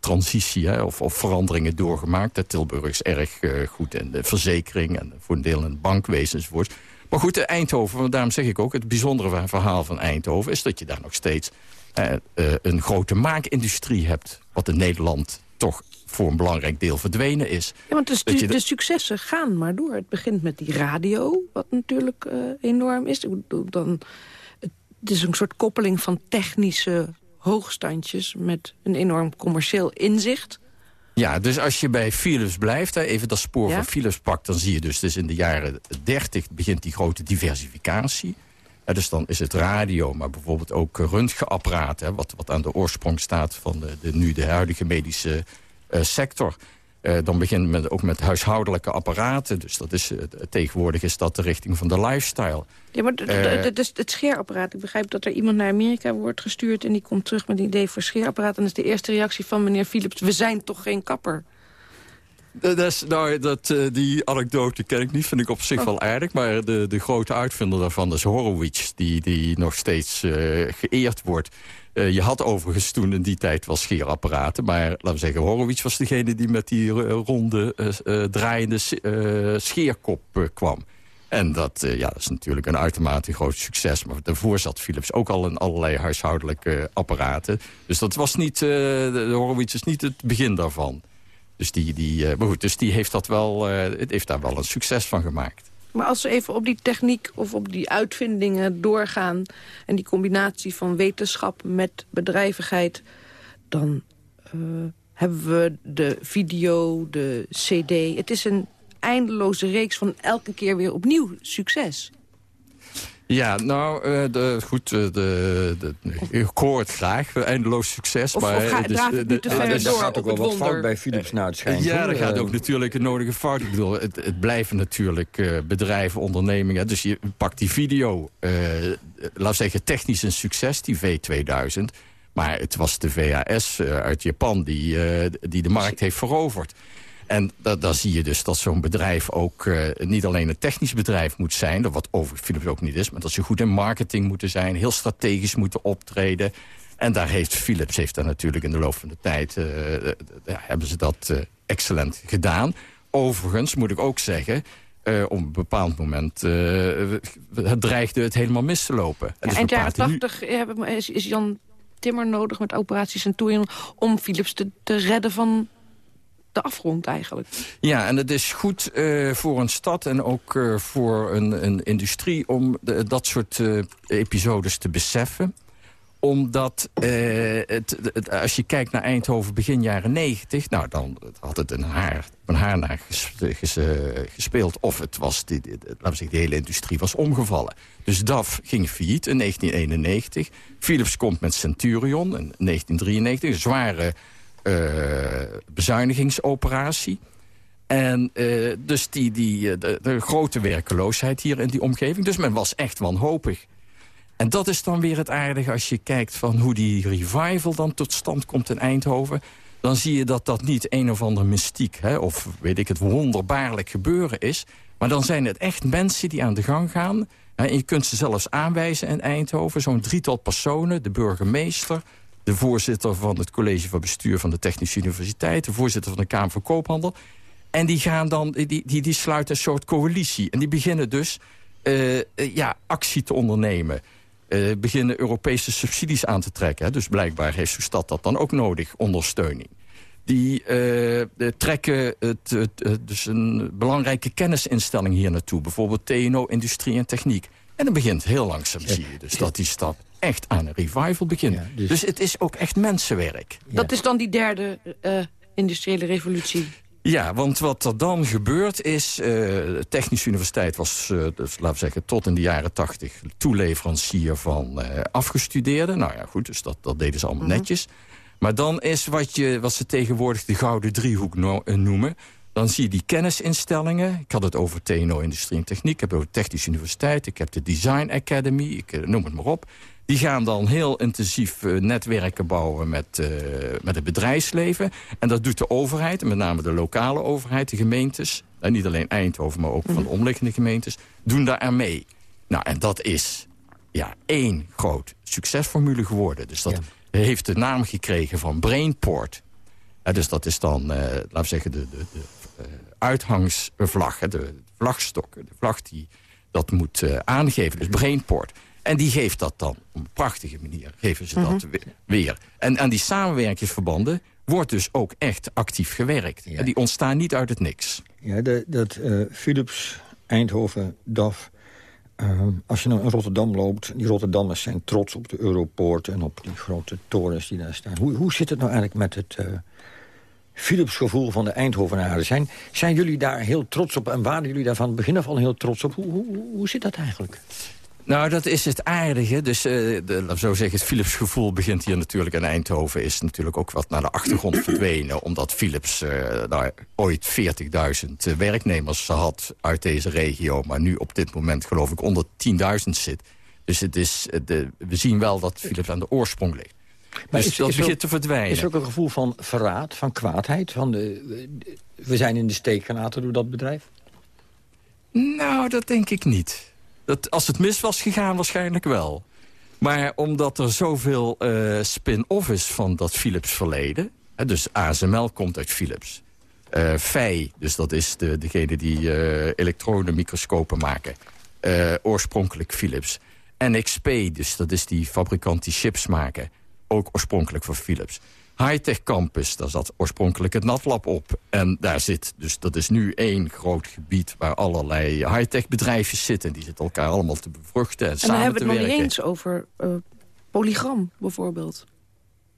transitie hè, of, of, veranderingen doorgemaakt. Tilburg is erg goed in de verzekering en voor een deel in het bankwezen enzovoort. Maar goed, Eindhoven, daarom zeg ik ook... het bijzondere verhaal van Eindhoven is dat je daar nog steeds... een grote maakindustrie hebt, wat in Nederland toch voor een belangrijk deel verdwenen is. Ja, want de, de, successen gaan maar door. Het begint met die radio, wat natuurlijk uh, enorm is. Dan, het is een soort koppeling van technische hoogstandjes... met een enorm commercieel inzicht... Ja, dus als je bij Philips blijft, even dat spoor van Philips pakt... dan zie je dus, dus in de jaren 30 begint die grote diversificatie. Dus dan is het radio, maar bijvoorbeeld ook röntgenapparaten... wat, wat aan de oorsprong staat van de, de nu de huidige medische eh, sector. Uh, dan begint men ook met huishoudelijke apparaten. Dus dat is, uh, tegenwoordig is dat de richting van de lifestyle. Ja, maar dus het scheerapparaat. Ik begrijp dat er iemand naar Amerika wordt gestuurd... en die komt terug met een idee voor scheerapparaat. En is de eerste reactie van meneer Philips... we zijn toch geen kapper? Dat is, nou, dat, die anekdote ken ik niet, vind ik op zich oh. wel aardig. Maar de, de grote uitvinder daarvan is Horowitz... die, die nog steeds geëerd wordt. Uh, je had overigens toen in die tijd wel scheerapparaten. Maar laten we zeggen, Horowitz was degene die met die uh, ronde, uh, draaiende scheerkop kwam. En dat, ja, dat is natuurlijk een uitermate groot succes. Maar daarvoor zat Philips ook al in allerlei huishoudelijke apparaten. Dus dat was niet, de Horowitz is niet het begin daarvan. Dus die, die, maar goed, dus die heeft, dat wel, het heeft daar wel een succes van gemaakt. Maar als we even op die techniek of op die uitvindingen doorgaan... en die combinatie van wetenschap met bedrijvigheid... dan uh, hebben we de video, de cd. Het is een eindeloze reeks van elke keer weer opnieuw succes. Ja, nou, uh, de, goed, de, de, ik hoor het graag. Eindeloos succes. Of, maar, of ga, dus, de, de, er gaat ook wel wat fout bij Philips naar het schijnt. Ja, er gaat ook natuurlijk een nodige fout. Ik bedoel, het, het blijven natuurlijk uh, bedrijven, ondernemingen. Dus je pakt die video, uh, laat zeggen technisch een succes, die V2000. Maar het was de VHS uit Japan die, die de markt heeft veroverd. En dan zie je dus dat zo'n bedrijf ook uh, niet alleen een technisch bedrijf moet zijn... wat over Philips ook niet is, maar dat ze goed in marketing moeten zijn... heel strategisch moeten optreden. En daar heeft Philips heeft daar natuurlijk in de loop van de tijd... Uh, hebben ze dat uh, excellent gedaan. Overigens moet ik ook zeggen... Uh, op een bepaald moment uh, het dreigde het helemaal mis te lopen. Ja, dus eind jaren 80 nu... is, Jan Timmer nodig met operaties en toeën... om Philips te, te redden van de eigenlijk. Ja, en het is goed uh, voor een stad en ook uh, voor een, een, industrie... om dat soort uh, episodes te beseffen omdat het, het, als je kijkt naar Eindhoven begin jaren 90... nou, dan had het een haar, een haar naar ges, ges, gespeeld. Of het was, die, die, laten we zeggen, de hele industrie was omgevallen. Dus DAF ging failliet in 1991. Philips komt met Centurion in 1993. Een zware eh, bezuinigingsoperatie. En uh, dus die, die, eh, de, de, grote werkeloosheid hier in die omgeving. Dus men was echt wanhopig. En dat is dan weer het aardige als je kijkt van hoe die revival dan tot stand komt in Eindhoven. Dan zie je dat dat niet een of andere mystiek hè, of weet ik het wonderbaarlijk gebeuren is. Maar dan zijn het echt mensen die aan de gang gaan. En je kunt ze zelfs aanwijzen in Eindhoven. Zo'n drietal personen, de burgemeester, de voorzitter van het college van bestuur van de Technische Universiteit... de voorzitter van de Kamer van Koophandel. En die, gaan dan, die, die, die sluiten een soort coalitie. En die beginnen dus uh, ja, actie te ondernemen. Uh, beginnen Europese subsidies aan te trekken. Dus blijkbaar heeft zo'n stad dat dan ook nodig, ondersteuning. Die uh, trekken het, het, dus een belangrijke kennisinstelling hier naartoe. Bijvoorbeeld TNO, Industrie en Techniek. En dan begint heel langzaam, zie je dus, dat die stap echt aan een revival begint. dus... dus... het is ook echt mensenwerk. Dat is dan die derde uh, industriële revolutie? Ja, want wat er dan gebeurt is... Uh, de Technische Universiteit was, uh, dus, laten we zeggen, tot in de jaren tachtig... toeleverancier van uh, afgestudeerden. Nou ja, goed, dus dat, dat deden ze allemaal mhm. netjes. Maar dan is wat, je, wat ze tegenwoordig de gouden driehoek no noemen... Dan zie je die kennisinstellingen. Ik had het over TNO Industrie en Techniek. Ik heb het over Technische Universiteit. Ik heb de Design Academy. Ik noem het maar op. Die gaan dan heel intensief uh, netwerken bouwen met, uh, met het bedrijfsleven. En dat doet de overheid, met name de lokale overheid, de gemeentes... en niet alleen Eindhoven, maar ook van de mhm. omliggende gemeentes... doen daar aan mee. Nou, en dat is ja, één groot succesformule geworden. Dus dat heeft de naam gekregen van Brainport. dus dat is dan, uh, laten we zeggen, de, de, de uithangsvlag, de vlagstok. De vlag die dat moet aangeven, dus Brainport. En die geeft dat dan op een prachtige manier. Geven ze dat mhm. weer. En aan die samenwerkingsverbanden wordt dus ook echt actief gewerkt. En die ontstaan niet uit het niks. Ja, de, dat uh, Philips, Eindhoven, DAF... Uh, als je nou in Rotterdam loopt, die Rotterdammers zijn trots op de Europoort... en op die grote torens die daar staan. Hoe, hoe zit het nou eigenlijk met het uh, Philips gevoel van de Eindhovenaren? Zijn, zijn jullie daar heel trots op en waren jullie daar van het begin af al heel trots op? Hoe, hoe, hoe zit dat eigenlijk? Nou, dat is het aardige. Dus, uh, de, zo zeggen, het Philips gevoel begint hier natuurlijk in Eindhoven... is natuurlijk ook wat naar de achtergrond verdwenen. Omdat Philips uh, daar ooit 40.000 uh, werknemers had uit deze regio... maar nu op dit moment geloof ik onder 10.000 zit. Dus het is, uh, de, we zien wel dat Philips aan de oorsprong ligt. Maar dus is, dat begint te verdwijnen. Is er ook een gevoel van verraad, van kwaadheid? Van de, we zijn in de steek gelaten door dat bedrijf? Nou, dat denk ik niet. Dat, als het mis was gegaan, waarschijnlijk wel. Maar omdat er zoveel uh, spin-off is van dat Philips verleden... Hè, dus ASML komt uit Philips. Uh, dus dat is de, degene die uh, elektronenmicroscopen maken. oorspronkelijk Philips. NXP, dus dat is die fabrikant die chips maken. Ook oorspronkelijk voor Philips. Hightech Campus, daar zat oorspronkelijk het NatLab op. En daar zit, dus dat is nu één groot gebied... waar allerlei high-tech bedrijfjes zitten. Die zitten elkaar allemaal te bevruchten en, en samen te werken. En dan hebben we het nog niet eens over uh, polygram, bijvoorbeeld.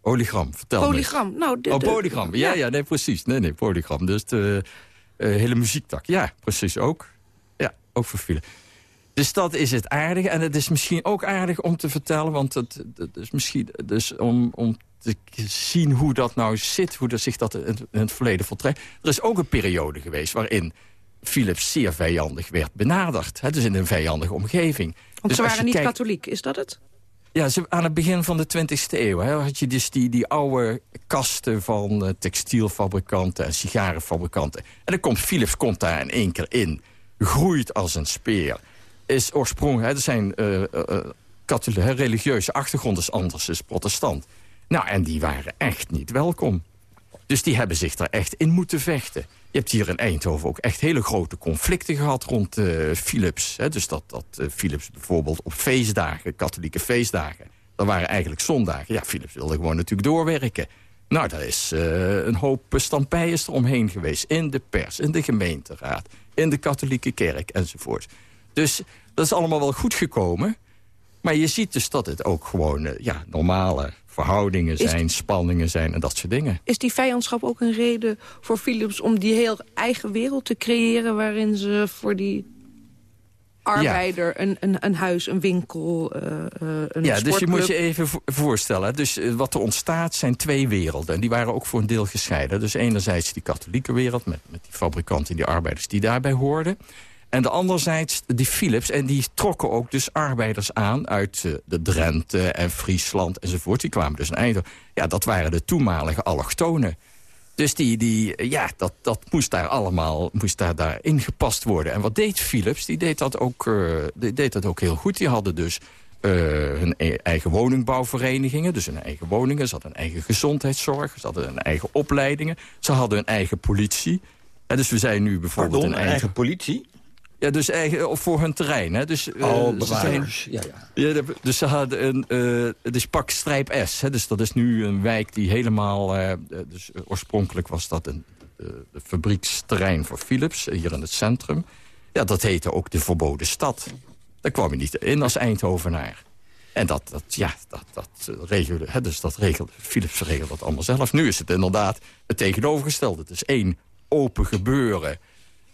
Polygram, vertel Polygram, me. nou... De, oh, polygram, ja, ja, nee, precies. Nee, nee, polygram. Dus de uh, hele muziektak, ja, precies ook. Ja, ook voor file. Dus dat is het aardige. En het is misschien ook aardig om te vertellen... want het, het is misschien dus om, om te zien hoe dat nou zit... hoe dat zich dat in, het verleden voltrekt. Er is ook een periode geweest waarin Philips zeer vijandig werd benaderd. Hè, dus in een vijandige omgeving. Want ze waren niet katholiek, is dat het? Ja, aan het begin van de 20e eeuw hè, had je dus die, die oude kasten van uh, textielfabrikanten en sigarenfabrikanten. En dan komt Philips komt daar in één keer in. Groeit als een speer. Is oorspronkelijk, er zijn uh, uh, religieuze achtergrond is anders, is protestant. Nou, en die waren echt niet welkom. Dus die hebben zich er echt in moeten vechten. Je hebt hier in Eindhoven ook echt hele grote conflicten gehad rond uh, Philips. Hè? Dus dat, dat uh, Philips bijvoorbeeld op feestdagen, katholieke feestdagen... dat waren eigenlijk zondagen. Ja, Philips wilde gewoon natuurlijk doorwerken. Nou, daar is uh, een hoop stampijers eromheen geweest. In de pers, in de gemeenteraad, in de katholieke kerk enzovoort. Dus dat is allemaal wel goed gekomen. Maar je ziet dus dat het ook gewoon ja, normale verhoudingen zijn, spanningen zijn en dat soort dingen. Is die vijandschap ook een reden voor Philips om die heel eigen wereld te creëren... waarin ze voor die arbeider een, een, een huis, een winkel, uh, een Ja, dus je moet je even voorstellen. Dus eh, wat er ontstaat zijn twee werelden. En die waren ook voor een deel gescheiden. Dus enerzijds die katholieke wereld met, met die fabrikanten, die arbeiders die daarbij hoorden. En de anderzijds die Philips. En die trokken ook dus arbeiders aan uit uh, de Drenthe en Friesland enzovoort. Die kwamen dus een einde. Ja, dat waren de toenmalige allochtonen. Dus die, die, ja, dat, dat moest daar allemaal moest daar, daar ingepast worden. En wat deed Philips? Die deed dat ook, uh, die deed dat ook heel goed. Die hadden dus uh, hun e eigen woningbouwverenigingen. Dus hun eigen woningen. Ze hadden een eigen gezondheidszorg. Ze hadden hun eigen opleidingen. Ze hadden een eigen politie. En dus we zijn nu bijvoorbeeld een eigen... eigen politie? Ja, dus eigen, of voor hun terrein. Hè. Dus, uh, oh, zijn, ja, ja. ja, Dus ze hadden een, uh, het is pak Strijp S. Hè. Dus dat is nu een wijk die helemaal... Uh, dus oorspronkelijk was dat een de fabrieksterrein voor Philips, hier in het centrum. Ja, dat heette ook de Verboden Stad. Daar kwam je niet in als Eindhovenaar. En dat, dat, ja, dat, dat regelde, hè, dus dat regelde, Philips regelde dat allemaal zelf. Nu is het inderdaad het tegenovergestelde. Het is één open gebeuren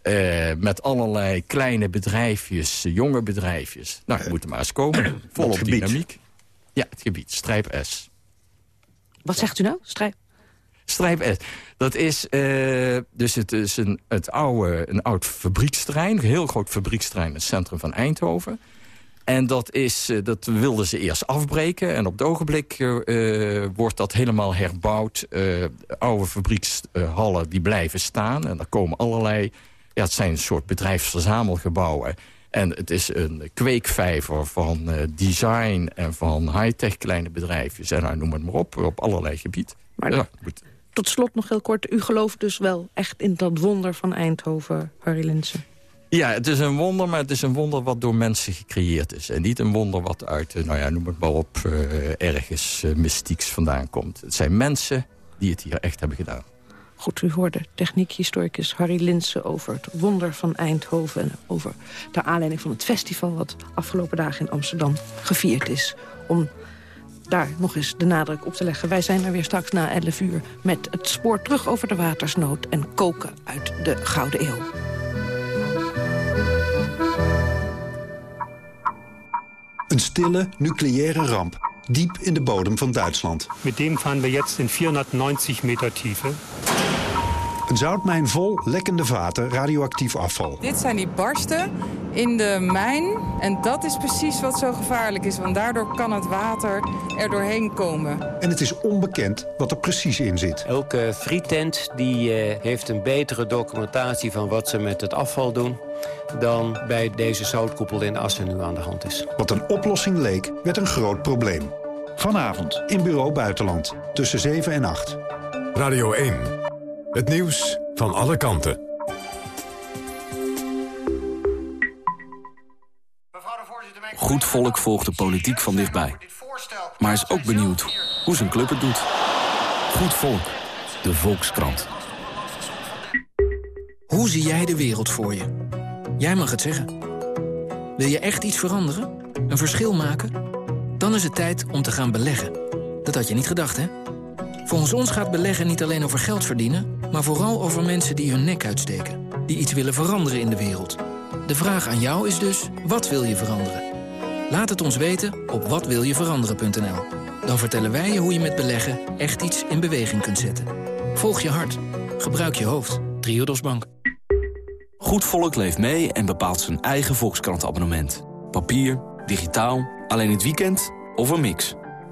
uh, met allerlei kleine bedrijfjes, jonge bedrijfjes. Nou, je moet er maar eens komen. Volop dynamiek. Ja, het gebied. Strijp S. Wat zegt u nou? Strijp? Strijp S. Dat is, uh, dus het is een, het oude, een oud fabrieksterrein. Een heel groot fabrieksterrein in het centrum van Eindhoven. En dat, is, uh, dat wilden ze eerst afbreken. En op het ogenblik uh, wordt dat helemaal herbouwd. oude fabriekshallen die blijven staan. En daar komen allerlei ja, het zijn een soort bedrijfsverzamelgebouwen. En het is een kweekvijver van uh, design en van high-tech kleine bedrijfjes. En nou, noem het maar op, op allerlei gebied. Maar ja, tot slot nog heel kort. U gelooft dus wel echt in dat wonder van Eindhoven, Harry Linsen? Ja, het is een wonder, maar het is een wonder wat door mensen gecreëerd is. En niet een wonder wat uit, eh, nou ja, noem het maar op, uh, ergens uh, mystieks vandaan komt. Het zijn mensen die het hier echt hebben gedaan. Goed, u hoorde techniekhistoricus Harry Linsen over het wonder van Eindhoven... en over de aanleiding van het festival wat afgelopen dagen in Amsterdam gevierd is. Om daar nog eens de nadruk op te leggen. Wij zijn er weer straks na 11 uur met het spoor terug over de watersnood... en koken uit de Gouden Eeuw. Een stille nucleaire ramp, diep in de bodem van Duitsland. Met dem varen we jetzt in 490 meter tiefe. Een zoutmijn vol lekkende vaten radioactief afval. Dit zijn die barsten in de mijn. En dat is precies wat zo gevaarlijk is. Want daardoor kan het water er doorheen komen. En het is onbekend wat er precies in zit. Elke frietent die, uh, heeft een betere documentatie van wat ze met het afval doen dan bij deze zoutkoepel in Assen nu aan de hand is. Wat een oplossing leek, werd een groot probleem. Vanavond in Bureau Buitenland, tussen 7 en 8. Radio 1. Het nieuws van alle kanten. Goed volk volgt de politiek van dichtbij. Maar is ook benieuwd hoe zijn club het doet. Goed volk, de Volkskrant. Hoe zie jij de wereld voor je? Jij mag het zeggen. Wil je echt iets veranderen? Een verschil maken? Dan is het tijd om te gaan beleggen. Dat had je niet gedacht, hè? Volgens ons gaat beleggen niet alleen over geld verdienen... maar vooral over mensen die hun nek uitsteken. Die iets willen veranderen in de wereld. De vraag aan jou is dus, wat wil je veranderen? Laat het ons weten op watwiljeveranderen.nl. Dan vertellen wij je hoe je met beleggen echt iets in beweging kunt zetten. Volg je hart. Gebruik je hoofd. Triodos Bank. Goed Volk leeft mee en bepaalt zijn eigen Volkskrant-abonnement. Papier, digitaal, alleen het weekend of een mix.